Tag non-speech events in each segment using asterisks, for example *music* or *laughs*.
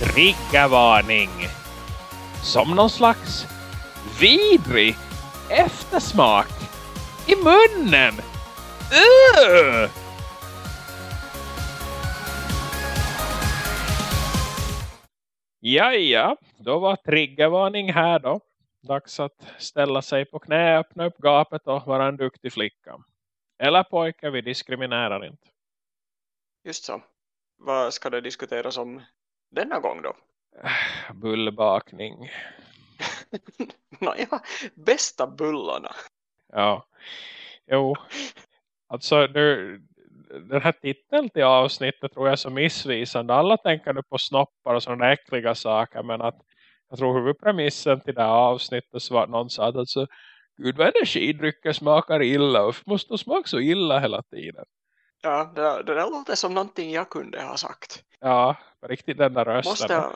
triggervarning. Som någon slags vidrig eftersmak i munnen. Ugh! Jaja, då var triggervarning här då. Dags att ställa sig på knä, öppna upp gapet och vara en duktig flicka. Eller pojke, vi diskriminerar inte. Just så. Vad ska det diskuteras om denna gång då? *sighs* Bullbakning. *laughs* Nåja, bästa bullarna. Ja, jo. Alltså, det, den här titeln till avsnittet tror jag är så missvisande. Alla tänker nu på snoppar och sådana äckliga saker. Men att jag tror huvudpremissen till det här avsnittet var att någon sa att alltså, Gud vad energidrycker smakar illa och måste smaka så illa hela tiden. Ja, det, det där låter som någonting jag kunde ha sagt. Ja, riktigt den där rösten. Måste jag...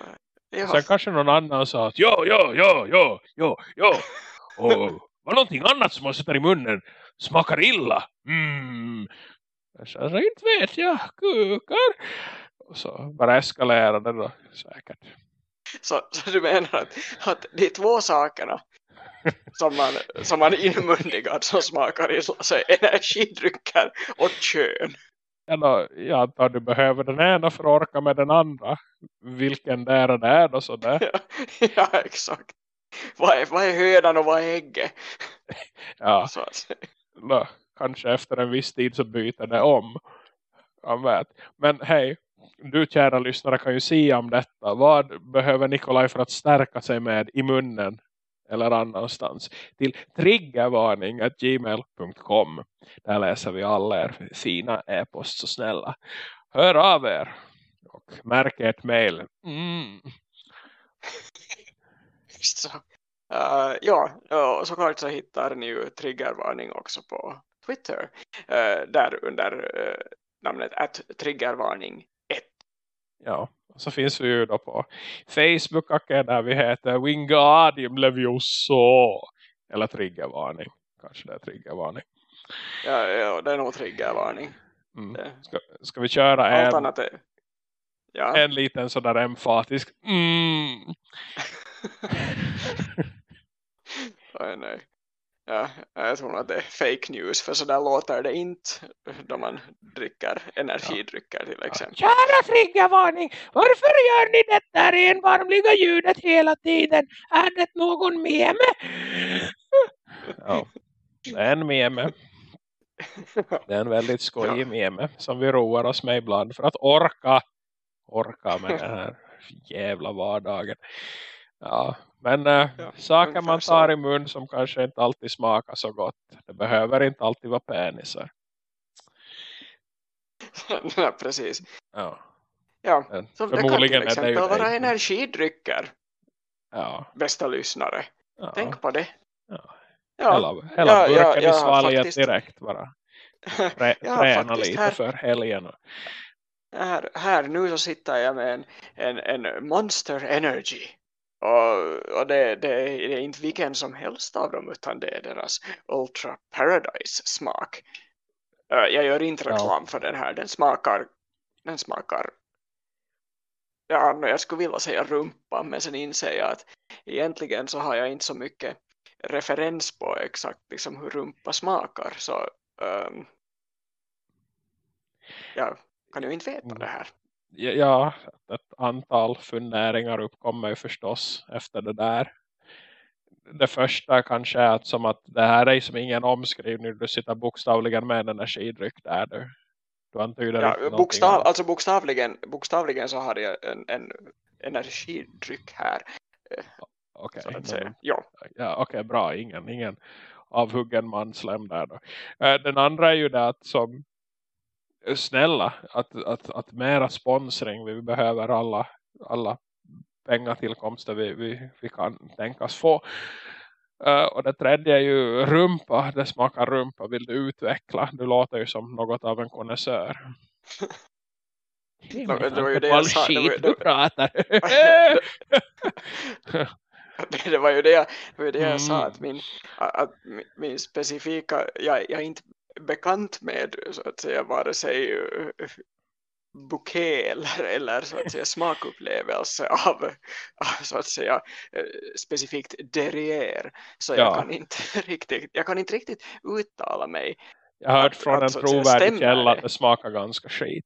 Ja. Sen kanske någon annan sa att ja, ja, ja, ja, ja, ja. *laughs* Och var någonting annat som man sätter i munnen smakar illa. Mm. Så alltså, inte vet jag, kukar. Och så bara eskalerar det då säkert. Så, så du menar att, att de två sakerna som man, som man inmundigar som smakar så är energidrycker och kön. Ja, jag antar du behöver den ena för att orka med den andra. Vilken där det är då sådär. Ja, *laughs* ja exakt. Vad är, vad är hönan och vad är ägget? Ja, *laughs* så att. Nå, kanske efter en viss tid så byter det om. Jag vet. Men hej, du kära lyssnare kan ju se om detta. Vad behöver Nikolaj för att stärka sig med i munnen eller annanstans till triggervarning.gmail.com Där läser vi alla er fina e-post så snälla. Hör av er och märk ett mejl. Mm. *laughs* så. Uh, ja, och såklart så hittar ni ju triggervarning också på Twitter. Uh, där under uh, namnet att triggervarning Ja, och så finns vi ju då på Facebook och där vi heter Wingardium Levioso. Eller triggervarning. Kanske det är triggervarning. Ja, ja det är nog triggervarning. Mm. Ska, ska vi köra Allt en, annat är... ja. en liten sådär emfatisk mm. *laughs* nej, nej. Ja, jag tror att det är fake news för så där låter det inte då man dricker energidrycker till exempel. Kära triggervarning, varför gör ni det där envarmliga ljudet hela tiden? Är det någon meme? Ja, det är en meme. Det är en väldigt skojig ja. meme som vi roar oss med ibland för att orka orka med den här jävla vardagen. Ja, men äh, ja, saker man tar så. i mun som kanske inte alltid smakar så gott. Det behöver inte alltid vara penisar. *laughs* ja, precis. Ja. Ja, så Förmodligen det kan till exempel vara energidrycker. Ja. Bästa lyssnare. Ja. Tänk på det. Ja. Ja. Hela, hela ja, burken ja, i svalget faktiskt... direkt bara. *laughs* Trä, träna lite här... för helgen. Här, här nu så sitter jag med en, en, en Monster Energy och, och det, det, det, är inte vilken som helst av dem utan det är deras Ultra Paradise smak. Jag gör inte reklam ja. för den här. Den smakar, den smakar ja, jag skulle vilja säga rumpa men sen inser jag att egentligen så har jag inte så mycket referens på exakt liksom hur rumpa smakar så um, jag kan ju inte veta mm. det här ja, ett antal funderingar uppkommer ju förstås efter det där. Det första kanske är att, som att det här är som ingen omskrivning. Du sitter bokstavligen med en energidryck där du. Du antyder ja, bokstav, alltså bokstavligen, bokstavligen så har jag en, en energidryck här. Okej, okay, ja. ja, okay, bra. Ingen, ingen avhuggen manslem där då. Eh, den andra är ju det att som snälla att, att, att mera sponsring. Vi behöver alla, alla pengatillkomster vi, vi, vi kan tänkas få. Uh, och det tredje är ju rumpa. Det smakar rumpa. Vill du utveckla? Du låter ju som något av en konnässör. Det, det var ju det jag sa. Det var, du pratar. det, *laughs* det var ju det jag, det var det jag mm. sa. Att min, att min specifika... Jag, jag är inte bekant med så att säga vare sig bouquet eller, eller så att säga *laughs* smakupplevelse av, så att säga eh, specifikt derrière så Ja. jag kan inte *laughs* riktigt jag kan inte riktigt uttala mig Jag har hört från att en så trovärdig källa att det smakar ganska skit.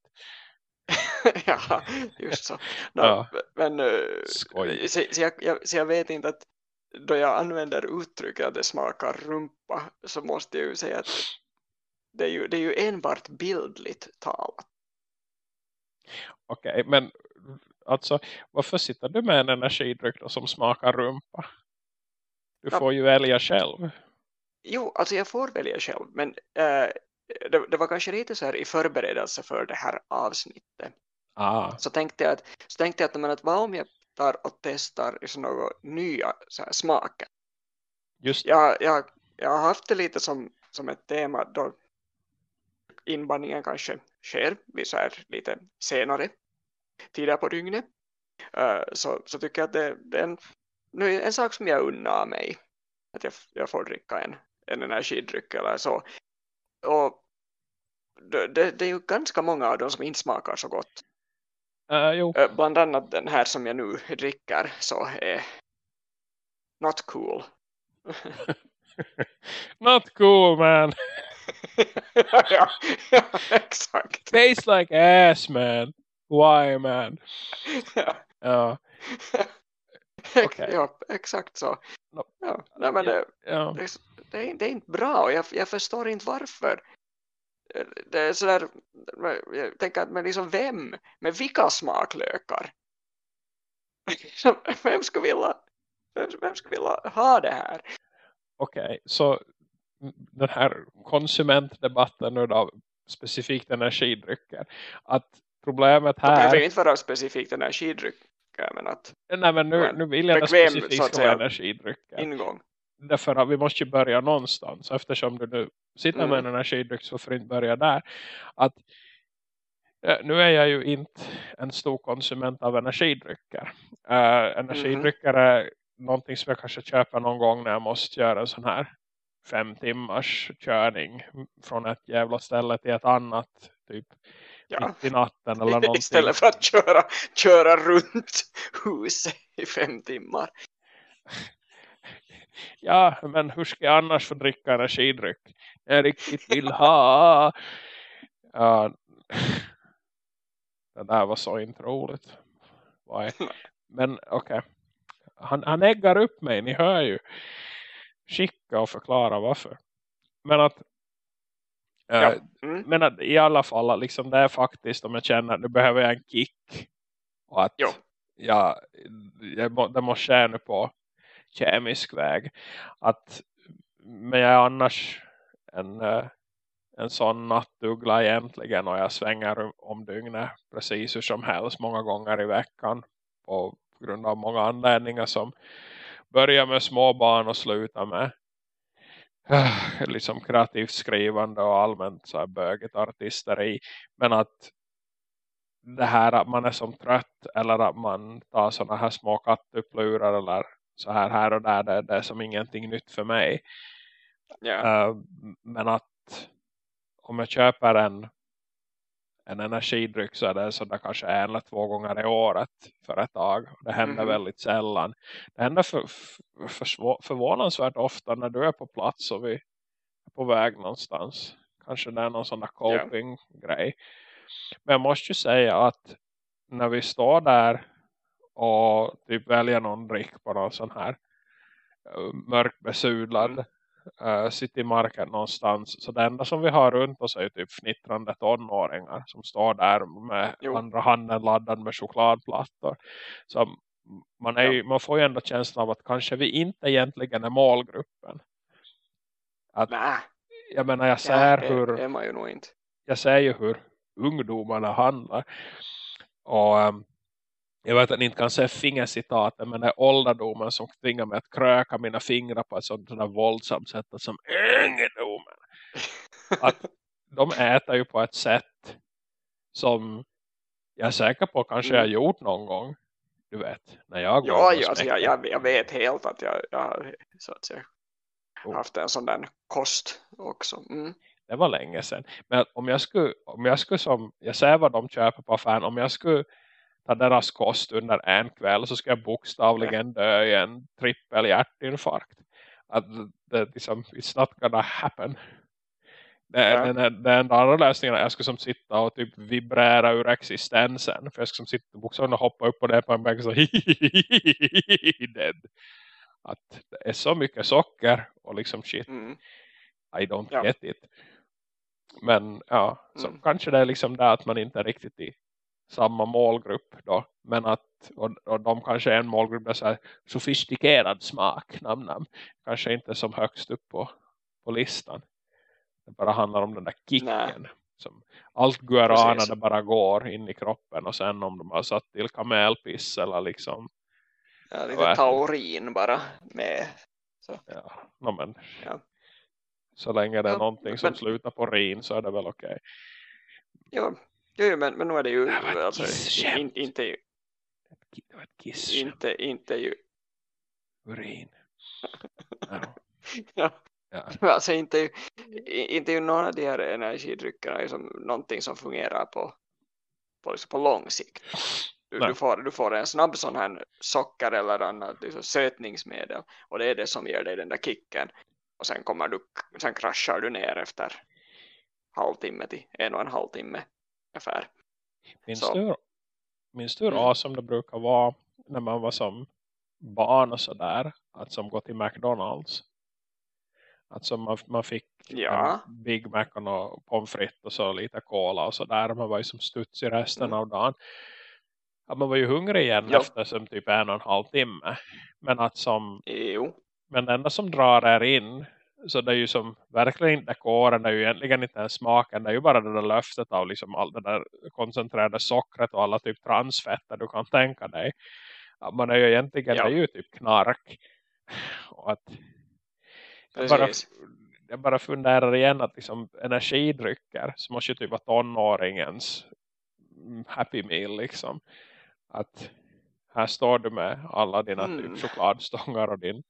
*laughs* ja, just så. Nå, Ja. Men eh, så, så, jag, jag, så jag vet inte att då jag använder uttrycket att det smakar rumpa så måste jag ju säga att det är ju, det är ju enbart bildligt talat. Okej, men alltså varför sitter du med en energidryck då som smakar rumpa? Du Ja. får ju välja själv. Jo, alltså jag får välja själv men eh, det, det var kanske lite så här i förberedelse för det här avsnittet Ah, så tänkte jag att, så tänkte jag att, men att vad om jag tar och testar så några nya så här, smaker just jag, jag, jag har haft det lite som, som ett tema då inbandningen kanske sker vid så här lite senare tider på dygnet. Eh, så, så tycker jag att det, det är en, nu en sak som jag unnar mig. Att jag, jag får dricka en, en energidryck eller så. Och det, det, det är ju ganska många av dem som inte smakar så gott. uh, bland annat den här som jag nu dricker så är not cool. *laughs* not cool man. *laughs* *laughs* ja, ja, exakt. Tastes like ass man. Why man? Ja. Ja, Okej. Ja, exakt så. No. Ja, nej, men det, ja. det, är- det, är, det är inte bra och jag, jag förstår inte varför. Det är sådär, jag tänker att men liksom vem, med vilka smaklökar? Liksom, Vem skulle vilja, vem, vem skulle vilja ha det här? Okej, så den här konsumentdebatten nu då, specifikt energidrycker. Att problemet Det behöver här... ju inte vara specifikt energidrycker men att Nej men nu, nu vill jag bekväm, specifikt att säga, energidrycker. ingång. Därför att vi måste ju börja någonstans. Eftersom du nu sitter med en Mm. energidryck så får du inte börja där. Att, eh, nu är jag ju inte en stor konsument av energidrycker. Uh, energidrycker är någonting som jag kanske köper någon gång när jag måste göra en sån här fem timmars körning från ett jävla ställe till ett annat. Typ Ja. mitt i natten eller *laughs* någonting. Istället för att köra, köra runt huset i fem timmar. *laughs* Ja, men hur ska jag annars få dricka energidryck? Jag riktigt vill ha. *laughs* Ja, det där var så inte roligt. Men okej. Han, han äggar upp mig, ni hör ju. Skicka och förklara varför. Men att, eh, Ja. Mm. men att i alla fall, liksom det är faktiskt om jag känner att nu behöver jag en kick. Och att Jo. ja, jag, det måste ske nu på kemisk väg. Att, men jag är annars en, eh, en sån nattuggla egentligen och jag svänger om dygnet precis hur som helst många gånger i veckan på grund av många anledningar som börjar med små barn och slutar med eh, liksom kreativt skrivande och allmänt så här böget artisteri men att det här att man är som trött eller att man tar såna här små kattupplurar eller så här här och där det, det är som ingenting nytt för mig Ja. Eh, men att om jag köper en en energidryck så är det så där kanske en eller två gånger i året för ett tag. Det händer Mhm. väldigt sällan. Det händer för, för, förvånansvärt ofta när du är på plats och vi är på väg någonstans. Kanske det är någon sån där coping-grej. Men jag måste ju säga att när vi står där och typ väljer någon dryck på någon sån här uh, mörkbesudlad Mm. Uh, city market någonstans. Så det enda som vi har runt oss är typ fnittrande tonåringar som står där med Jo. andra handen laddad med chokladplattor. Så man, är ju, man får ju ändå känslan av att kanske vi inte egentligen är målgruppen. Att, Nä, jag menar jag ja, ser det hur nog inte. jag ser ju hur ungdomarna handlar. Och um, jag vet att ni inte kan se fingercitaten men det är ålderdomen som tvingar mig att kröka mina fingrar på ett sånt där våldsamt sätt som ungdomen. Att de äter ju på ett sätt som jag är säker på kanske jag har gjort någon gång. Du vet, när jag går Ja, alltså, jag, jag, jag vet helt att jag, jag har så att säga, Oh. haft en sån där kost också. Mm. Det var länge sedan. Men om jag skulle, om jag skulle som, jag ser vad de köper på affären, om jag skulle deras kost under en kväll så ska jag bokstavligen dö i en trippel hjärtinfarkt. Att det liksom, it's not gonna happen. Det, ja. den, den, andra lösningen är att jag skulle som sitta och typ vibrera ur existensen. För jag skulle som sitta bokstavligen och hoppa upp på det på en bänk så dead. Att det är så mycket socker och liksom shit. Mm. I don't ja. get it. Men ja, så mm. kanske det är liksom det att man inte är riktigt i samma målgrupp då. Men att, och, och de kanske är en målgrupp där så här sofistikerad smak, namn, namn. Kanske inte som högst upp på, på listan. Det bara handlar om den där kicken. Som allt guarana det bara går in i kroppen. Och sen om de har satt till kamelpiss eller liksom. Ja, lite taurin bara med. Så. Ja, no, men. Ja. Så länge det är ja, någonting som men, slutar på rin så är det väl okej. Okay. Ja, ja men, men nu är det ju det alltså, in, inte ju det var ett kiss inte, inte ju urin. *laughs* ja. Ja. Alltså inte ju, inte ju någon av de här energidryckerna är som någonting som fungerar på, på, liksom på lång sikt. Du, du, får, du får en snabb sån här socker eller annat liksom sötningsmedel och det är det som ger dig den där kicken och sen kommer du sen kraschar du ner efter halvtimme till en och en halvtimme ungefär. Minns Så. du, minns du mm. som det brukar vara när man var som barn och sådär att som går till McDonalds Alltså man, man fick ja. Big Mac och pommes frites och så lite cola och sådär. Man var ju som studs i resten mm. av dagen. Ja, man var ju hungrig igen jo. efter som typ en och en halv timme. Men att som... Jo. Men det enda som drar är in. Så det är ju som verkligen inte kåren. Det är ju egentligen inte smaken. Det är ju bara det där löftet av liksom allt det där koncentrerade sockret och alla typ transfetter du kan tänka dig. Man är ju egentligen ja. det är ju typ knark. Och att jag bara, jag bara funderar igen att liksom energidrycker så måste ju typ vara tonåringens happy meal liksom. Att här står du med alla dina typ mm. typ chokladstångar och din,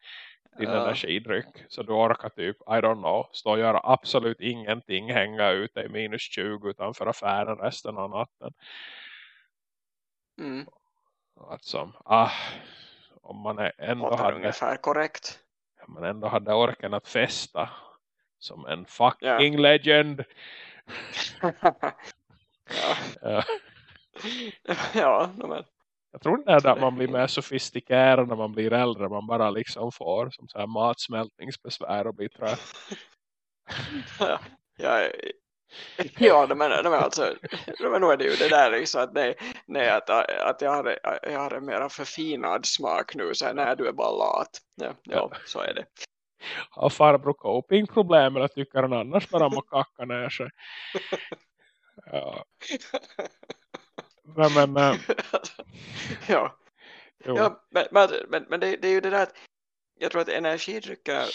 din uh. energidryck. Så du orkar typ, I don't know, stå och göra absolut ingenting. Hänga ute i minus 20 utanför affären resten av natten. Mm. Alltså, ah, om man är ändå Låter hade... ungefär korrekt man ändå hade orken att festa som en fucking yeah. legend. *laughs* ja. ja. *laughs* ja men. Jag tror det är att man blir mer sofistikerad när man blir äldre. Man bara liksom får som så här matsmältningsbesvär och blir trött. *laughs* ja, ja, ja men, men alltså men nu är det ju det där liksom att, nej, nej, att, att jag, har, jag har en mera förfinad smak nu så när du är bara lat. Ja, ja, så är det. Har farbror copingproblem eller tycker han annars bara om att kacka ner sig? *laughs* Ja men, *laughs* men äh... ja, ja men, men, men det, det är ju det där att jag tror att energidrycker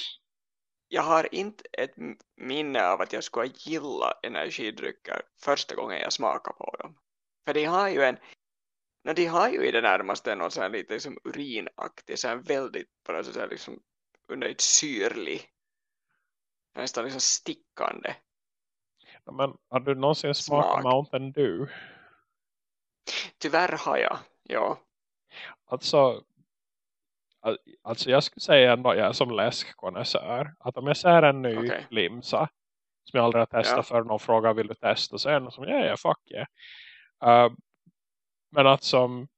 jag har inte ett minne av att jag skulle gilla energidrycker första gången jag smakar på dem. För de har ju en no, de har ju i det närmaste någon sån här lite liksom urinaktig, så här väldigt bara så här liksom underligt syrlig nästan liksom stickande. Ja, men har du någonsin smakat Smak. Mountain Dew? Tyvärr har jag, ja. Alltså Alltså jag skulle säga ändå jag är som läskkonnässör. Att om jag ser en ny okay. limsa som jag aldrig har testat ja. för någon fråga vill du testa så är det som ja, ja, fuck yeah. Uh, men att som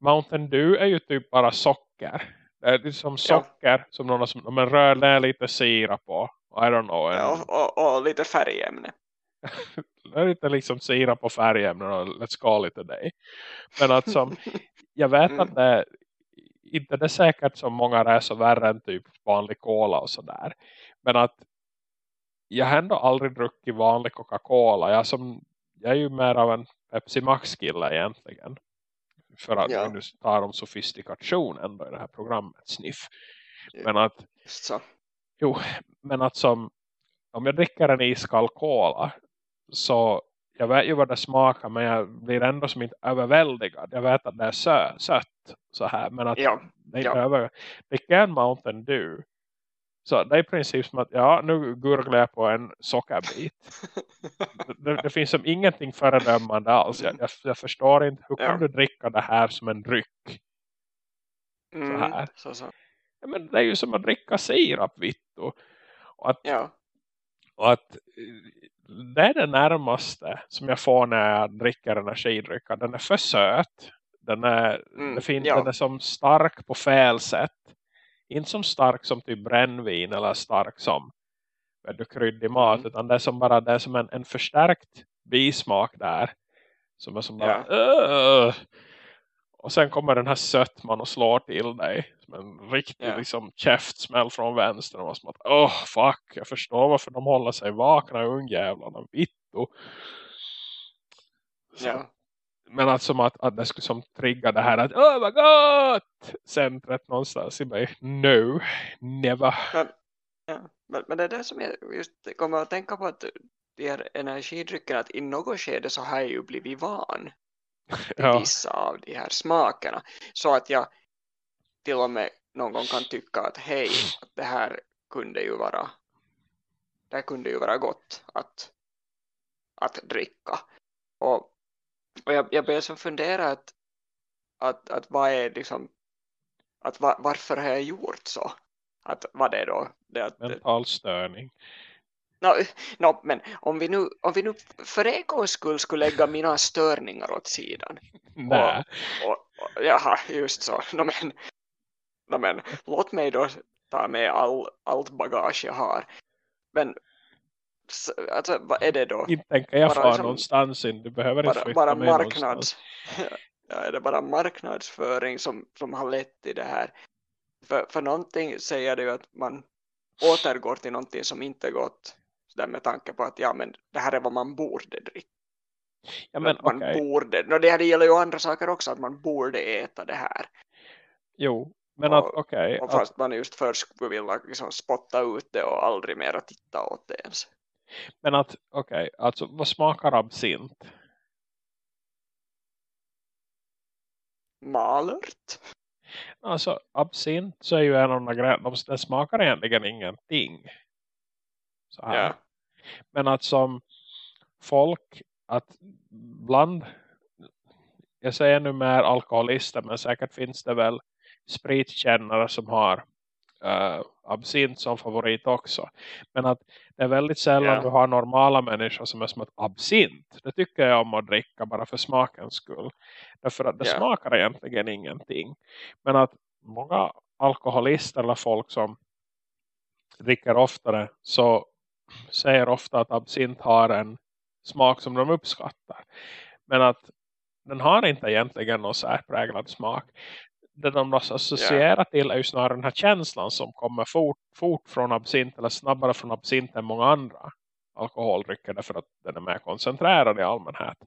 Mountain Dew är ju typ bara socker. Det är liksom socker ja. som någon som rör ner lite sirap på. I don't know. Ja, och, och, och lite färgämne. *laughs* lite liksom sirap på färgämnen och let's call it a day. Men att som *laughs* jag vet mm. att det inte det är säkert som många resor värre än typ vanlig cola och sådär. Men att jag har ändå aldrig druckit vanlig Coca-Cola. Jag, som, jag är ju mer av en Pepsi Max-kille egentligen. För att ja. nu tar om sofistikation ändå i det här programmet, sniff. Men att. Jo, men att som om jag dricker en iskall cola så jag vet ju vad det smakar men jag blir ändå som inte överväldigad. Jag vet att det är sö, sött så här men att ja, det är ja. över. Dricker en Mountain Dew Så det är i princip som att, ja nu gurglar jag på en sockerbit. *laughs* det, det, finns som ingenting föredömande alls. Jag, jag, jag förstår inte, hur kan ja. du dricka det här som en dryck? Så mm, här. Så, så. Ja, men det är ju som att dricka sirap, vittu. Och att, ja. och att det är det närmaste som jag får när jag dricker energidrycker. Den är för söt. Den är, mm, det finns, ja. den är som stark på fel sätt. Inte som stark som typ brännvin eller stark som du kryddig mat. Mm. Utan det är som bara det är som en, en förstärkt bismak där. Som är som bara... Ja. Och sen kommer den här sötman och slår till dig. Som en riktig yeah. liksom, käftsmäll från vänster. Och som att, oh, fuck, jag förstår varför de håller sig vakna ungjävlarna. Vitto. Yeah. Men att som att, att det skulle som trigga det här att, oh my god! Centret någonstans i mig. No, never. Men, ja, men, men det är det som jag just kommer att tänka på att de här energidryckerna, att i något skede så har jag ju blivit van ja. vissa av de här smakerna. Så att jag till och med någon gång kan tycka att hej, att det här kunde ju vara det kunde ju vara gott att, att dricka. Och, och jag, jag börjar som fundera att, att, att vad är liksom att var, varför har jag gjort så? Att vad det då? Det att, Mental störning. No, no, men om vi nu, om vi nu för en gångs skull skulle lägga mina störningar åt sidan. *laughs* Nej. Och, och, och, jaha, just så. No, men, no, men, låt mig då ta med all, allt bagage jag har. Men alltså, vad är det då? Inte tänker jag fara liksom, någonstans in. Du behöver bara, inte bara marknads, *laughs* ja, är det bara marknadsföring som, som har lett till det här? För, för någonting säger det ju att man återgår till någonting som inte gått där med tanke på att ja, men det här är vad man borde dricka. Ja, men, man okay. borde, no, det här gäller ju andra saker också, att man borde äta det här. Jo, men och, att okej. Okay, och fast att, man just först skulle vilja liksom spotta ut det och aldrig mera titta åt det ens. Men att, okej, okay, alltså vad smakar absint? Malört? Alltså absint så är ju en av de grejerna, den smakar egentligen ingenting. Så här. Ja. Men att som folk, att bland, jag säger nu mer alkoholister, men säkert finns det väl spritkännare som har uh, absint som favorit också. Men att det är väldigt sällan yeah. du har normala människor som är som ett absint. Det tycker jag om att dricka bara för smakens skull. Därför att det yeah. smakar egentligen ingenting. Men att många alkoholister eller folk som dricker oftare så säger ofta att absint har en smak som de uppskattar. Men att den har inte egentligen någon särpräglad smak. Det de associerar yeah. till är ju snarare den här känslan som kommer fort, fort från absint eller snabbare från absint än många andra alkoholdrycker därför att den är mer koncentrerad i allmänhet.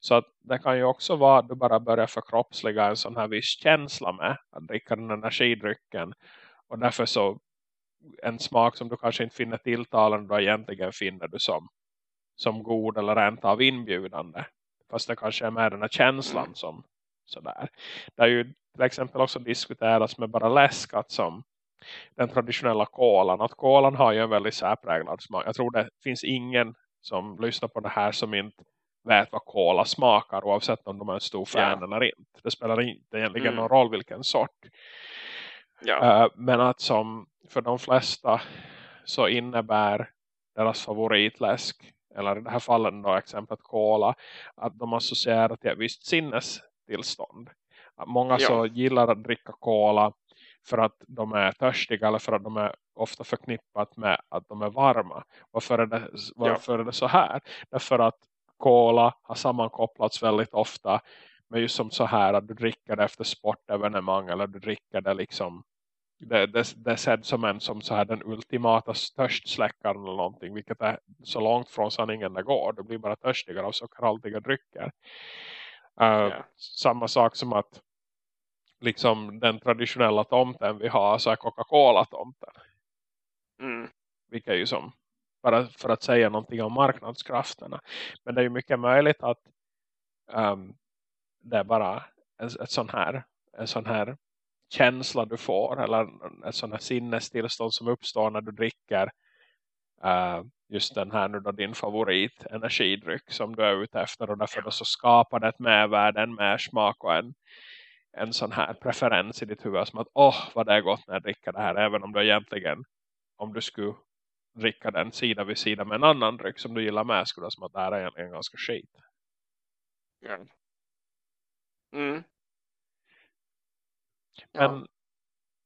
Så att det kan ju också vara att du bara börjar förkroppsliga en sån här viss känsla med att dricka den energidrycken och därför så en smak som du kanske inte finner tilltalande då egentligen finner du som, som god eller rent av inbjudande. Fast det kanske är mer den här känslan som sådär. Det är ju till exempel också diskuteras med bara läskat som den traditionella kolan. Att kolan har ju en väldigt särpräglad smak. Jag tror det finns ingen som lyssnar på det här som inte vet vad kola smakar oavsett om de är en stor fan ja. eller inte. Det spelar inte egentligen mm. någon roll vilken sort. Ja. Uh, men att som för de flesta så innebär deras favoritläsk eller i det här fallet då exemplet cola att de associerar till ett visst sinnestillstånd. Många ja. så gillar att dricka cola för att de är törstiga eller för att de är ofta förknippat med att de är varma. Varför är det, varför ja. är det så här? Därför att cola har sammankopplats väldigt ofta med just som så här att du dricker det efter sportevenemang eller du dricker det liksom det, det, det sedd som en som så här den ultimata törstsläckaren eller någonting. Vilket är så långt från sanningen det går. Det blir bara törstigare av sockerhaltiga drycker. Uh, yeah. Samma sak som att liksom den traditionella tomten vi har så är Coca-Cola-tomten. Mm. Vilket är ju som bara för att säga någonting om marknadskrafterna. Men det är ju mycket möjligt att um, det är bara en, ett sån här, en sån här känsla du får eller ett sån här sinnestillstånd som uppstår när du dricker uh, just den här nu då din favorit energidryck som du är ute efter och därför då så skapar det ett mervärde, en mersmak och en, en sån här preferens i ditt huvud som att åh oh, vad det är gott när jag dricker det här även om du egentligen om du skulle dricka den sida vid sida med en annan dryck som du gillar med skulle det som att det här är egentligen ganska skit. Ja. Mm. Men,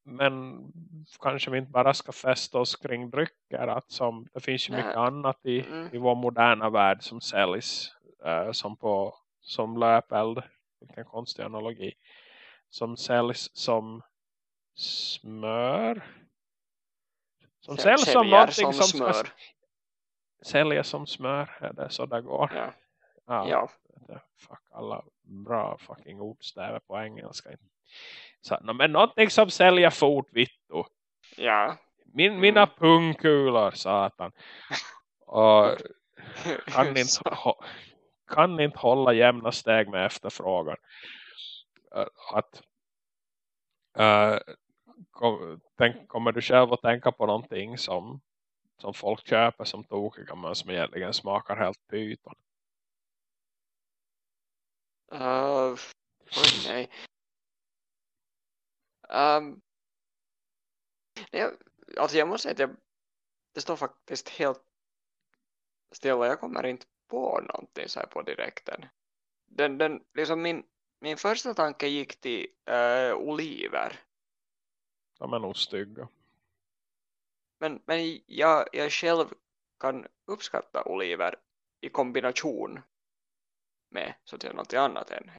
men kanske vi inte bara ska fästa oss kring drycker. Att som, det finns ju Nej. mycket annat i, mm. i vår moderna värld som säljs uh, som, på, som löpeld. Vilken konstig analogi. Som säljs som smör. Som säljs som någonting som, som smör. Säljer som smör. Är det så det går? Ja. ja. ja. Fuck alla bra fucking ordstäver på engelska. Så, no, men någonting som säljer fort vittu. Ja. Min, mm. Mina pungkulor, satan. Och *laughs* kan inte, kan inte hålla jämna steg med efterfrågan. Att uh, kom, tänk, kommer du själv att tänka på någonting som, som folk köper som tokiga men som egentligen smakar helt pyton? Uh, nej. Um, jag, alltså jag måste säga att jag, det står faktiskt helt stilla. Jag kommer inte på någonting så här på direkten. Den, den, liksom min, min första tanke gick till uh, oliver. De är nog stygga. Men, men jag, jag själv kan uppskatta oliver i kombination med så säga något annat än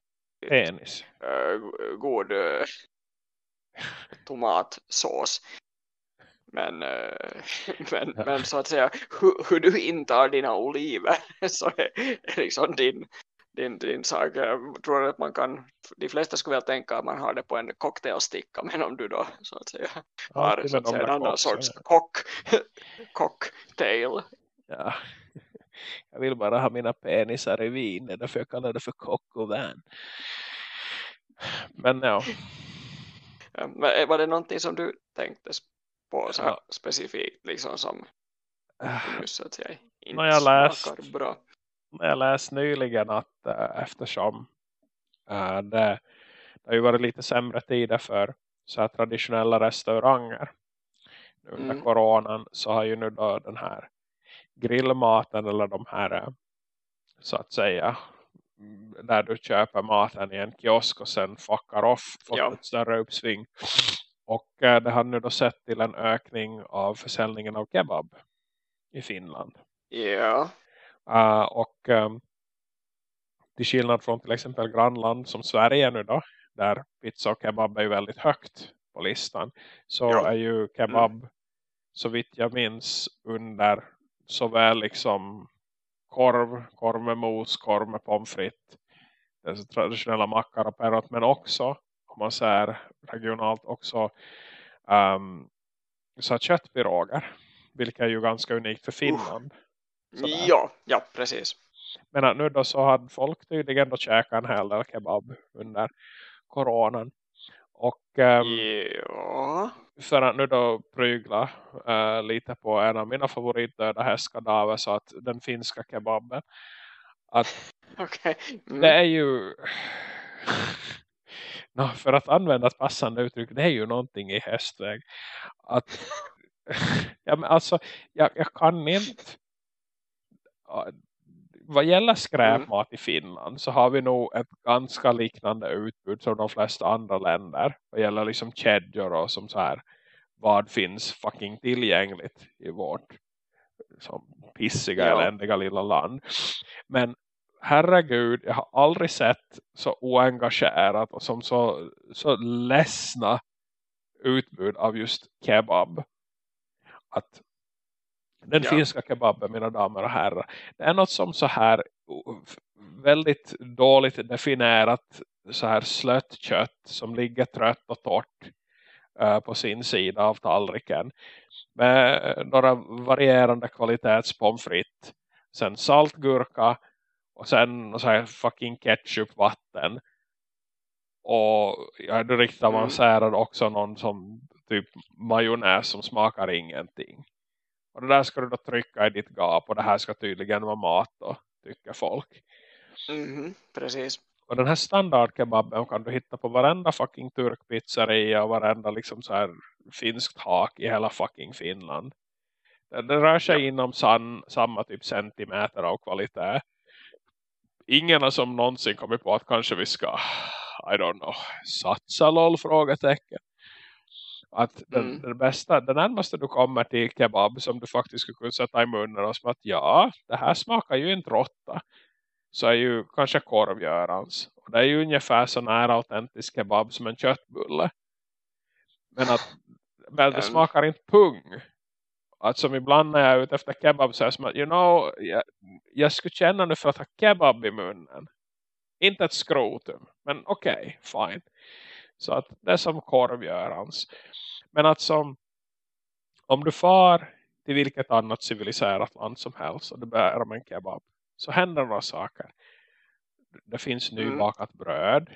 penis. Uh, god uh, *laughs* tomatsås. Men, *laughs* men, men så att säga hur, hur du intar dina oliver *laughs* så är, är liksom din, din, din sak. Jag tror att man kan, de flesta skulle väl tänka att man har det på en cocktailsticka men om du då så att säga har ja, så att säga, en annan sorts kock, *laughs* cocktail. Ja. *laughs* Jag vill bara ha mina penisar i vin. Därför jag kallar det för kock och vän. Men ja. men var det någonting som du tänkte på så ja. specifikt? Liksom som just att jag inte jag läst, bra. Jag läste nyligen att äh, eftersom äh, det, det har ju varit lite sämre tider för så här traditionella restauranger under mm. coronan så har ju nu då den här grillmaten eller de här eh, så att säga där du köper maten i en kiosk och sen fuckar off fått ja. ett större uppsving. Och äh, det har nu då sett till en ökning av försäljningen av kebab i Finland. Ja. Uh, och um, till skillnad från till exempel grannland som Sverige nu då, där pizza och kebab är väldigt högt på listan, så ja. är ju kebab mm. så vitt jag minns under såväl liksom korv, korv med mos, korv med pommes frites, alltså traditionella mackar och perrot, men också om man säger regionalt också um, så köttpiroger, vilket är ju ganska unikt för Finland. Ja, ja, precis. Men nu då så hade folk tydligen då käkat en hel del kebab under coronan. Och um, ja. för att nu då prygla uh, lite på en av mina favoritdöda hästkadaver så att den finska kebaben. Att okay. mm. det är ju *laughs* no, för att använda ett passande uttryck det är ju någonting i hästväg. Att *laughs* ja, men alltså jag, jag kan inte vad gäller skräpmat mm. i Finland så har vi nog ett ganska liknande utbud som de flesta andra länder. Vad gäller liksom kedjor och som så här vad finns fucking tillgängligt i vårt som pissiga, ja. eländiga lilla land. Men herregud, jag har aldrig sett så oengagerat och som så, så ledsna utbud av just kebab. Att den ja. finska kebaben, mina damer och herrar. Det är något som så här väldigt dåligt definierat så här slött kött som ligger trött och torrt uh, på sin sida av tallriken. Med några varierande kvalitets pomfrit. Sen saltgurka och sen så här fucking ketchup vatten. Och jag är riktigt Mm. avancerad också någon som typ majonnäs som smakar ingenting. Och det där ska du då trycka i ditt gap och det här ska tydligen vara mat då, tycker folk. Mhm, precis. Och den här standardkebaben kan du hitta på varenda fucking turkpizzeria och varenda liksom så här finskt hak i hela fucking Finland. Det rör sig Ja. inom san, samma typ centimeter av kvalitet. Ingen har som någonsin kommit på att kanske vi ska, I don't know, satsa lol frågetecken. Att den, Mm. den bästa, den närmaste du kommer till kebab som du faktiskt skulle kunna sätta i munnen och som att ja, det här smakar ju inte råtta så är ju kanske korvgörans. Och det är ju ungefär så nära autentisk kebab som en köttbulle. Men att men det smakar inte pung. Att som ibland när jag är ute efter kebab så är det som att, you know, jag, jag skulle känna nu för att ha kebab i munnen. Inte ett skrotum. Men okej, fine. Så att det är som korvgörans. Men att som om du far till vilket annat civiliserat land som helst och du bär om en kebab så händer några saker. Det finns Mm. nybakat bröd.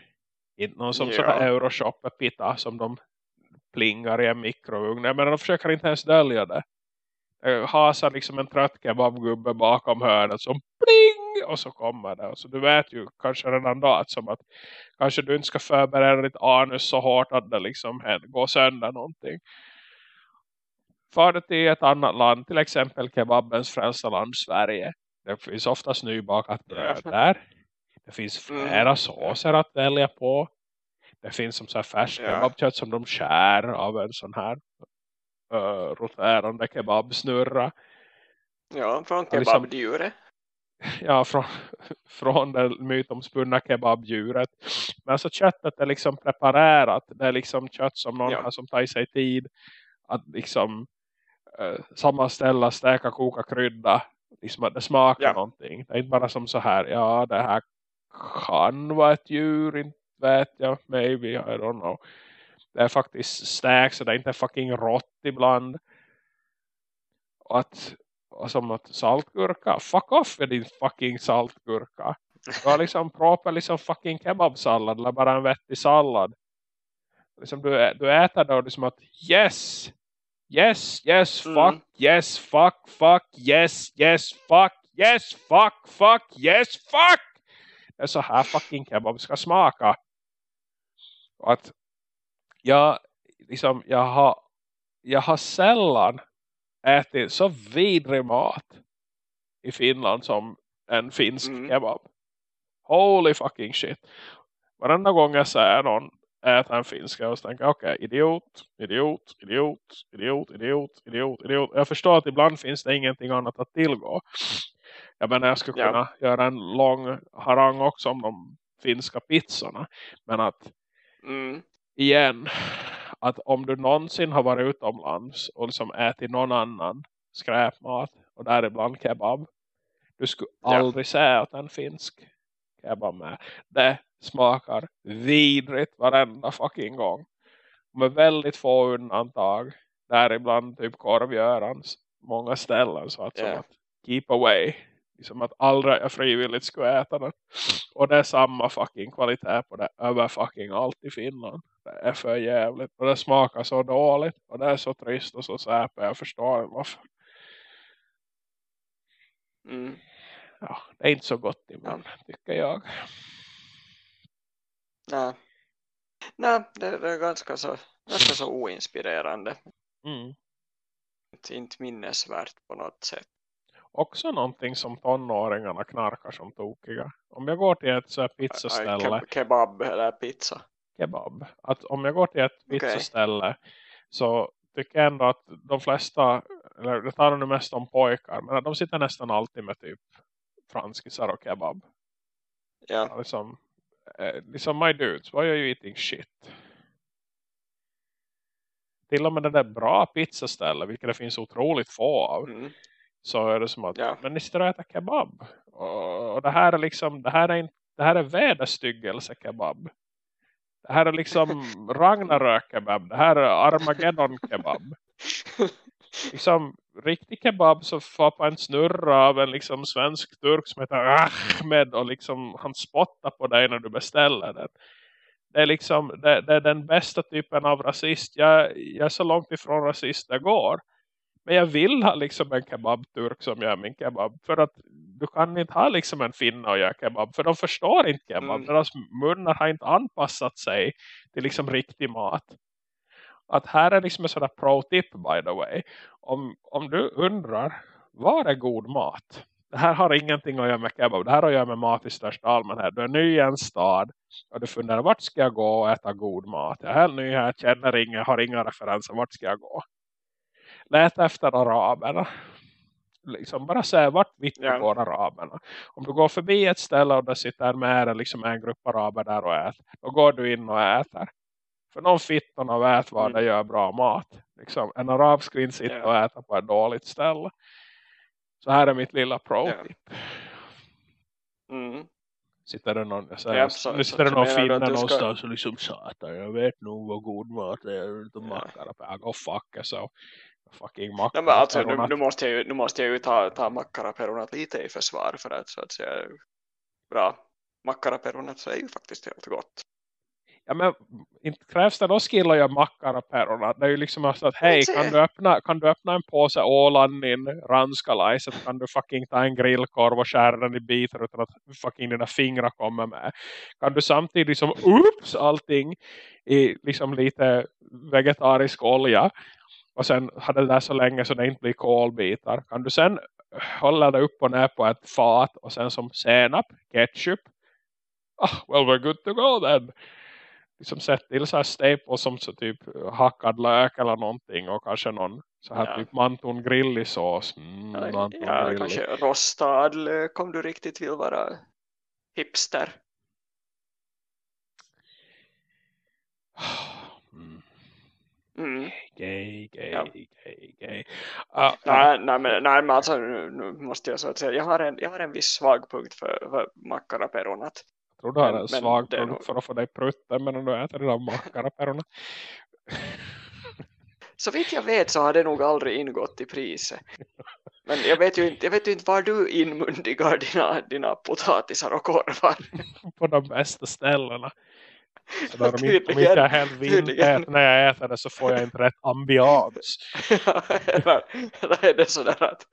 Inte någon som Ja. sådär euroshopper pita som de plingar i en mikrougn. Men de försöker inte ens dölja det. Hasar liksom en trött kebabgubbe bakom hörnet som och så kommer det. Så du vet ju kanske redan då att, som att kanske du inte ska förbereda ditt anus så hårt att det liksom går sönder någonting. Far du till ett annat land, till exempel kebabens frälsta land Sverige. Det finns oftast nybakat bröd där. Det finns Mm. flera såser att välja på. Det finns som så här färsk kebabkött som de skär av en sån här uh, roterande kebabsnurra. Ja, från liksom- kebabdjuret. Ja, från, från det mytomspunna kebabdjuret. Men alltså köttet är liksom preparerat. Det är liksom kött som någon Ja. som tar sig tid att liksom uh, sammanställa, stäka, koka, krydda. Liksom att det smakar Ja. någonting. Det är inte bara som så här, ja det här kan vara ett djur, inte vet jag, maybe, I don't know. Det är faktiskt stärkt så det är inte fucking rått ibland. Och att som att saltgurka, fuck off med din fucking saltgurka. Du har liksom proper liksom fucking kebabsallad eller bara en vettig sallad. Liksom du, du äter då liksom att yes, yes, yes, fuck, Mm. yes, fuck, fuck, yes, yes, fuck, yes, fuck, fuck, yes, fuck. Det är så här fucking kebab ska smaka. Och att jag, liksom, jag har, jag har sällan ätit så vidrig mat i Finland som en finsk Mm. kebab. Holy fucking shit. Varenda gång jag ser någon äta en finsk och så tänker jag okej, idiot, idiot, idiot, idiot, idiot, idiot, idiot. Jag förstår att ibland finns det ingenting annat att tillgå. Jag menar jag skulle Ja. kunna göra en lång harang också om de finska pizzorna. Men att Mm. igen att om du någonsin har varit utomlands och liksom ätit någon annan skräpmat och däribland kebab du skulle Ja. aldrig säga att en finsk kebab med. Det smakar vidrigt varenda fucking gång. Med väldigt få undantag däribland typ korvgörans många ställen så att, som Ja. att keep away. Liksom att aldrig jag frivilligt skulle äta den. Och det är samma fucking kvalitet på det över fucking allt i Finland. det är för jävligt och det smakar så dåligt och det är så trist och så säpe jag förstår varför Mm. ja, det är inte så gott i mun tycker jag Nej. Nej, det, det är ganska så, ganska så oinspirerande. mm. Inte- minnesvärt på något sätt. också någonting som tonåringarna knarkar som tokiga. Om jag går till ett så här pizzaställe, ke- Kebab eller pizza. Kebab. Att om jag går till ett pizzaställe så tycker jag ändå att de flesta, eller det tar nu mest om pojkar, men de sitter nästan alltid med typ franskisar och kebab. Ja, Ja, Liksom, eh, liksom my dudes, why are you eating shit? Till och med det där bra pizzaställe, vilket det finns otroligt få av. mm. så är det som att Ja. men ni sitter och äter kebab och, och det här är liksom det här är inte det här är vederstyggelse kebab det här är liksom Ragnarök kebab det här är Armageddon kebab *laughs* liksom riktig kebab så får på en snurra av en liksom svensk turk som heter Ahmed och liksom han spottar på dig när du beställer den det är liksom det, det, är den bästa typen av rasist. Jag, jag är så långt ifrån rasist det går. Men jag vill ha liksom en kebab-turk som gör min kebab. För att du kan inte ha liksom en finna och göra kebab. För de förstår inte kebab. Mm. Deras munnar har inte anpassat sig till liksom riktig mat. Att här är liksom en sån där pro-tip by the way. Om, om du undrar, vad är god mat? Det här har ingenting att göra med kebab. Det här har att göra med mat i största allmänhet. Du är ny i en stad. Och du funderar, vart ska jag gå och äta god mat? Jag är helt ny här, känner inga, har inga referenser. Vart ska jag gå? Lät efter araberna. Liksom bara säga vart vitt ja. går araberna. Om du går förbi ett ställe och det sitter med liksom en grupp araber där och äter. Då går du in och äter. För de fittorna vet vad mm. gör bra mat. Liksom, en arab skulle inte sitta ja. och äta på ett dåligt ställe. Så här är mitt lilla pro-tip. Ja. Mm. Sitter det någon, jag säger, ja, så, nu sitter det någon finne någonstans ska... och liksom satan, jag vet nog vad god mat är. Inte mackar, jag går fuck så fucking mackara. Nej, alltså, nu, nu, måste jag ju, nu måste jag ju ta, ta mackaraperonat lite i försvar för att så att säga bra mackaraperonat så är ju faktiskt helt gott. Ja men inte krävs det då skill att göra mackaraperonat. Det är ju liksom så att hej kan du, öppna, kan du öppna en påse Åland i ranskalajset kan du fucking ta en grillkorv och skära den i bitar utan att fucking dina fingrar kommer med. Kan du samtidigt liksom ups allting i liksom lite vegetarisk olja och sen hade det där så länge så det inte blir kolbitar. Kan du sen hålla det upp och ner på ett fat och sen som senap, ketchup. Ah, well we're good to go then. Liksom sett till så här staples som så typ hackad lök eller någonting och kanske någon så här ja. typ manton grillisås. Mm, ja, ja kanske rostad lök om du riktigt vill vara hipster. *sighs* Mm. Gay, gay, ja. gay, gay. Uh, nej, nej, men, nej, men alltså nu, nu, måste jag så att säga, jag har en, jag har en viss svag punkt för, för mackaraperonat. Jag tror du har en svag punkt nog... för att få dig prutta medan du äter dina mackaraperonat. *laughs* så vitt jag vet så har det nog aldrig ingått i priset. Men jag vet ju inte, jag vet ju inte var du inmundigar dina, dina potatisar och korvar. *laughs* På de bästa ställena. Så när de inte, om inte vindtät när jag äter det så får jag inte rätt ambians. *laughs* eller, eller är det sådär att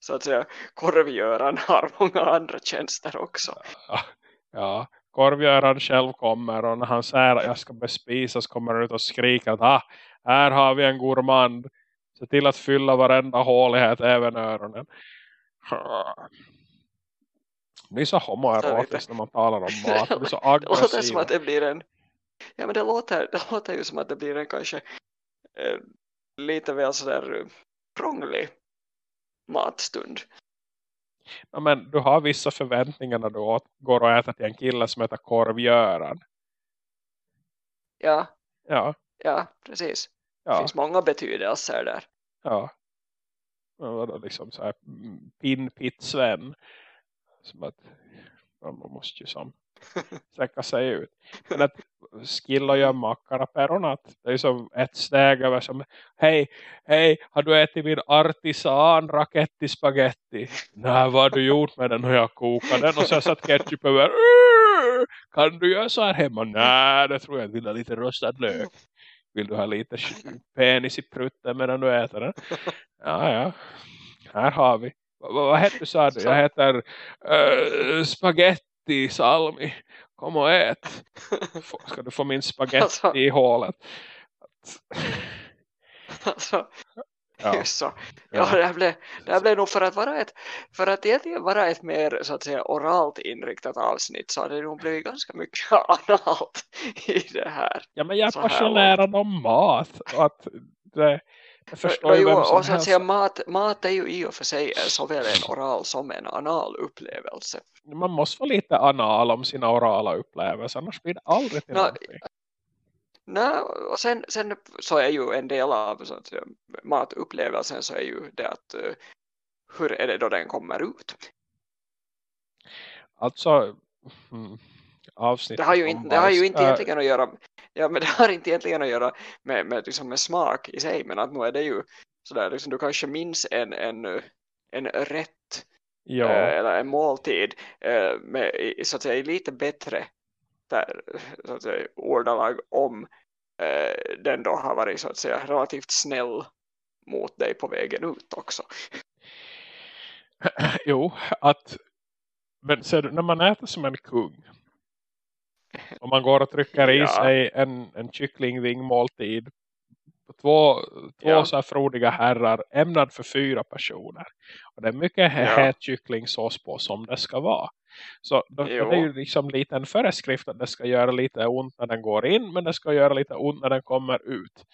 så att säga korvgöran har många andra tjänster också. Ja, ja. korvgöran själv kommer och när han säger att jag ska bespisas kommer han ut och skriker att ah, här har vi en gourmand. Se till att fylla varenda hålighet, även öronen. Det är så homoerotiskt när man talar om mat. Det är så aggressivt. *laughs* Det låter som att det blir en Ja men det låter, det låter ju som att det blir en kanske eh, lite väl sådär krånglig matstund. Ja, men du har vissa förväntningar när du går och äter till en kille som heter korvgöran. Ja. Ja. Ja, precis. Ja. Det finns många betydelser där. Ja. Och liksom så här mm, pinpitt-Sven. Som att man måste ju som sträcka sig ut. Men att skill och göra mackaraperonat. Det är som ett steg över som Hej, hej, har du ätit min artisan raketti spaghetti? Nej, vad har du gjort med den? Och jag kokade den och så har satt ketchup över. Kan du göra så här hemma? Nej, det tror jag. Vill ha lite rostad lök. Vill du ha lite penis i prutten medan du äter den? Ja, ja. Här har vi. Vad, vad heter du sa du? Jag heter uh, spaghetti spaghetti Salmi. Kom och ät. *laughs* Ska du få min spaghetti alltså, i hålet? *laughs* Alltså, ja. just så. Ja, ja. Det, här blev, det här blev nog för att vara ett för att egentligen vara ett mer så att säga oralt inriktat avsnitt så hade det nog blivit ganska mycket *laughs* analt i det här. Ja, men jag är passionerad om mat. att det, jag förstår jo, och så att säga, mat, mat är ju i och för sig såväl en oral som en anal upplevelse. Man måste vara lite anal om sina orala upplevelser, annars blir det aldrig till no, Nej, och sen, sen så är ju en del av så att, matupplevelsen så är ju det att uh, hur är det då den kommer ut? Alltså, hmm, avsnitt det har ju inte, det har ju inte egentligen att göra ja, men det har inte egentligen att göra med, med, liksom med smak i sig men att nu är det ju sådär, liksom, du kanske minns en, en, en rätt ja. äh, eller en måltid äh, med, så att säga, lite bättre där, så att säga, ordalag om eh, den då har varit så att säga relativt snäll mot dig på vägen ut också. *clears throat* jo, att men ser du, när man äter som en kung om man går och trycker i ja. sig en, en kycklingvingmåltid två, två ja. så här frodiga herrar ämnad för fyra personer. Och det är mycket ja. het kycklingsås på som det ska vara. Så då, då är det ju liksom lite en föreskrift att det ska göra lite ont när den går in men det ska göra lite ont när den kommer ut.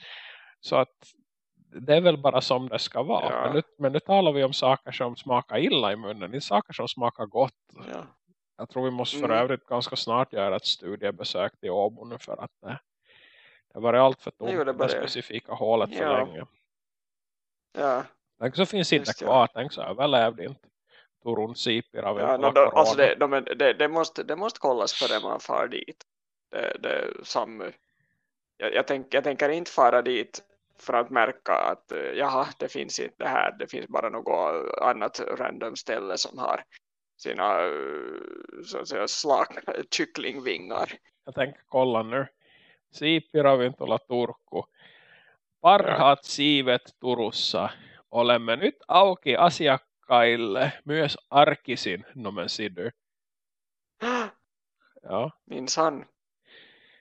Så att det är väl bara som det ska vara. Ja. Men, nu, men nu talar vi om saker som smakar illa i munnen. Det är saker som smakar gott. Ja. Jag tror vi måste för mm. övrigt ganska snart göra ett studiebesök till Åbo nu för att det, det var allt för tomt det, det specifika hålet ja. för länge. Ja. Tänk så finns inte kvar. Ja. Tänk så överlevde inte. Torun Sipir av ja, no, då, alltså det, de, det, det, måste, det måste kollas före man far dit. Det, det, som, jag, jag, tänk, jag tänker inte fara dit för att märka att eh, jaha, det finns inte det här. Det finns bara något annat random ställe som har sina eh, så att säga slak *laughs* kycklingvingar. Jag tänker kolla nu. Siipiravintola Turku. Parhaat ja. siivet Turussa. Olemme nyt auki asiakkaille myös arkisin, no men du. *gasps* Ja. Minsann.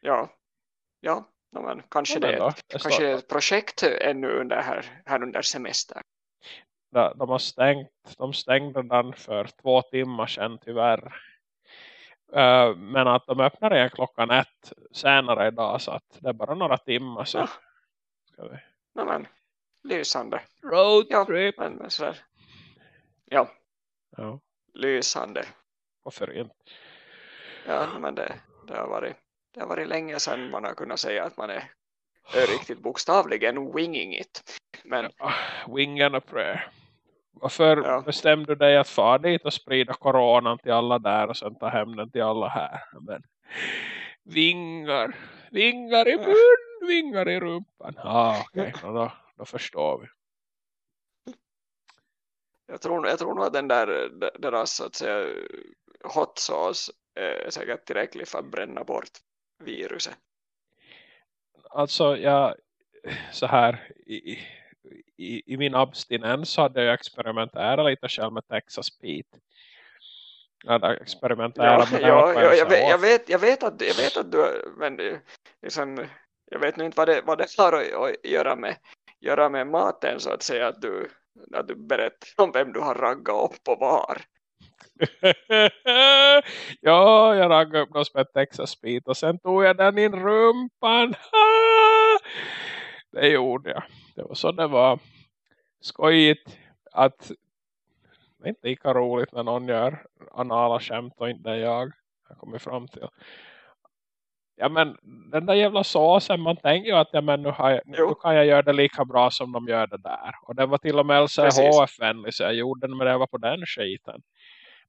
Ja. Ja, no, men kanske, ja, men det, kanske det är ett projekt ännu under här, här under semestern de, har stängt de stängde den för två timmar sedan tyvärr. Uh, men att de öppnar igen klockan ett senare idag så att det är bara några timmar så ja. ska vi Nej, men, lysande. Roadtrip ja, men, men så ja. ja. Lysande. Varför inte ja men det, det har varit det har varit länge sedan man har kunnat säga att man är, är riktigt bokstavligen winging it. Men ja, wing and a prayer varför ja. bestämde du dig att fara dit och sprida coronan till alla där och sen ta hem den till alla här? Men, vingar, vingar i mun, vingar i rumpan. Ah, okej, okay. då, då förstår vi. Jag tror, jag tror nog att den där deras så att säga, hot sauce är säkert tillräcklig för att bränna bort viruset. Alltså, jag så här i, i, i min abstinens hade jag experimenterat lite själv med Texas Pete. Jag experimenterat ja, med ja, ja, jag, vet, jag, vet, jag, vet att, jag vet att du men liksom, jag vet nu inte vad det, vad det har att, att göra, med, göra med maten så att säga att du, att du berättar om vem du har raggat upp och var. *laughs* ja, jag raggade upp något som Texas Pete och sen tog jag den i rumpan. *laughs* det gjorde jag. Det var så det var skojigt att det är inte lika roligt när någon gör anala skämt och inte jag har kommit fram till. Ja men den där jävla såsen man tänker ju att ja, men nu, har nu kan jag göra det lika bra som de gör det där. Och det var till och med LCHF-vänlig så jag gjorde den men det var på den skiten.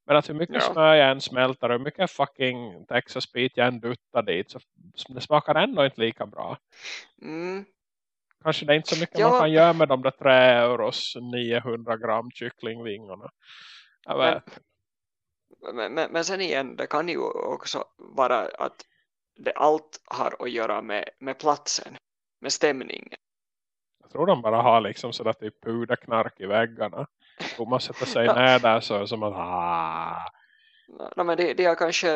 Men att hur mycket ja. smör jag än smälter och hur mycket fucking Texas beat jag än duttar dit så det smakar ändå inte lika bra. Mm. Kanske det är inte så mycket ja. man kan göra med de där 3 euros 900 gram kycklingvingarna. Men, men, men, sen igen, det kan ju också vara att det allt har att göra med, med platsen, med stämningen. Jag tror de bara har liksom sådär typ puderknark i väggarna. Om man sätter sig ner där så är det som att ah, No, men det, det, är kanske,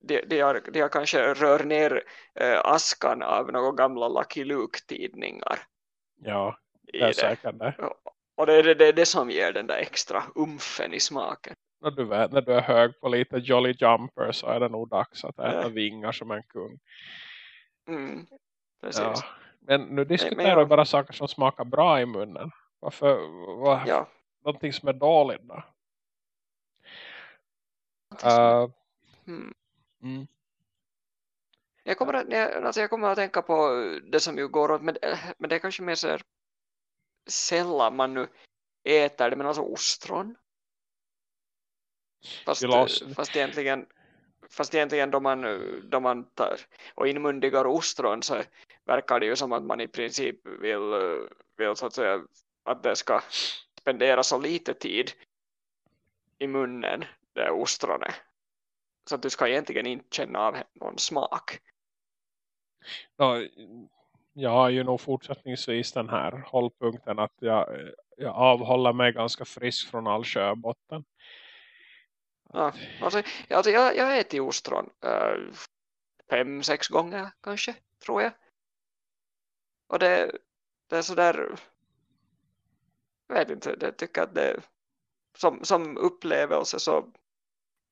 det, det, är, det är kanske rör ner äh, askan av några gamla Lucky Luke-tidningar. Ja, det är säkert det. Och det är det, det, det som ger den där extra umfen i smaken. När du vet, när du är hög på lite Jolly Jumper så är det nog dags att äta ja. vingar som en kung. Mm, precis. Ja. Men nu diskuterar vi bara saker som smakar bra i munnen. Varför? Var, ja. Någonting som är dåligt då? Uh, hmm. mm. jag, kommer att, jag, alltså jag kommer att tänka på det som ju går åt, men, men det är kanske mer så här sällan man nu äter det, men alltså ostron. Fast, fast egentligen fast egentligen då man, då man tar och inmundigar ostron så verkar det ju som att man i princip vill, vill så att säga att det ska spendera så lite tid i munnen det ostronet Så att du ska egentligen inte känna av någon smak. Ja, jag har ju nog fortsättningsvis den här hållpunkten att jag, jag avhåller mig ganska frisk från all sjöbotten. Ja, alltså, alltså jag, jag ätit ostron äh, fem, sex gånger kanske, tror jag. Och det, det är sådär jag vet inte, jag tycker att det som, som upplevelse så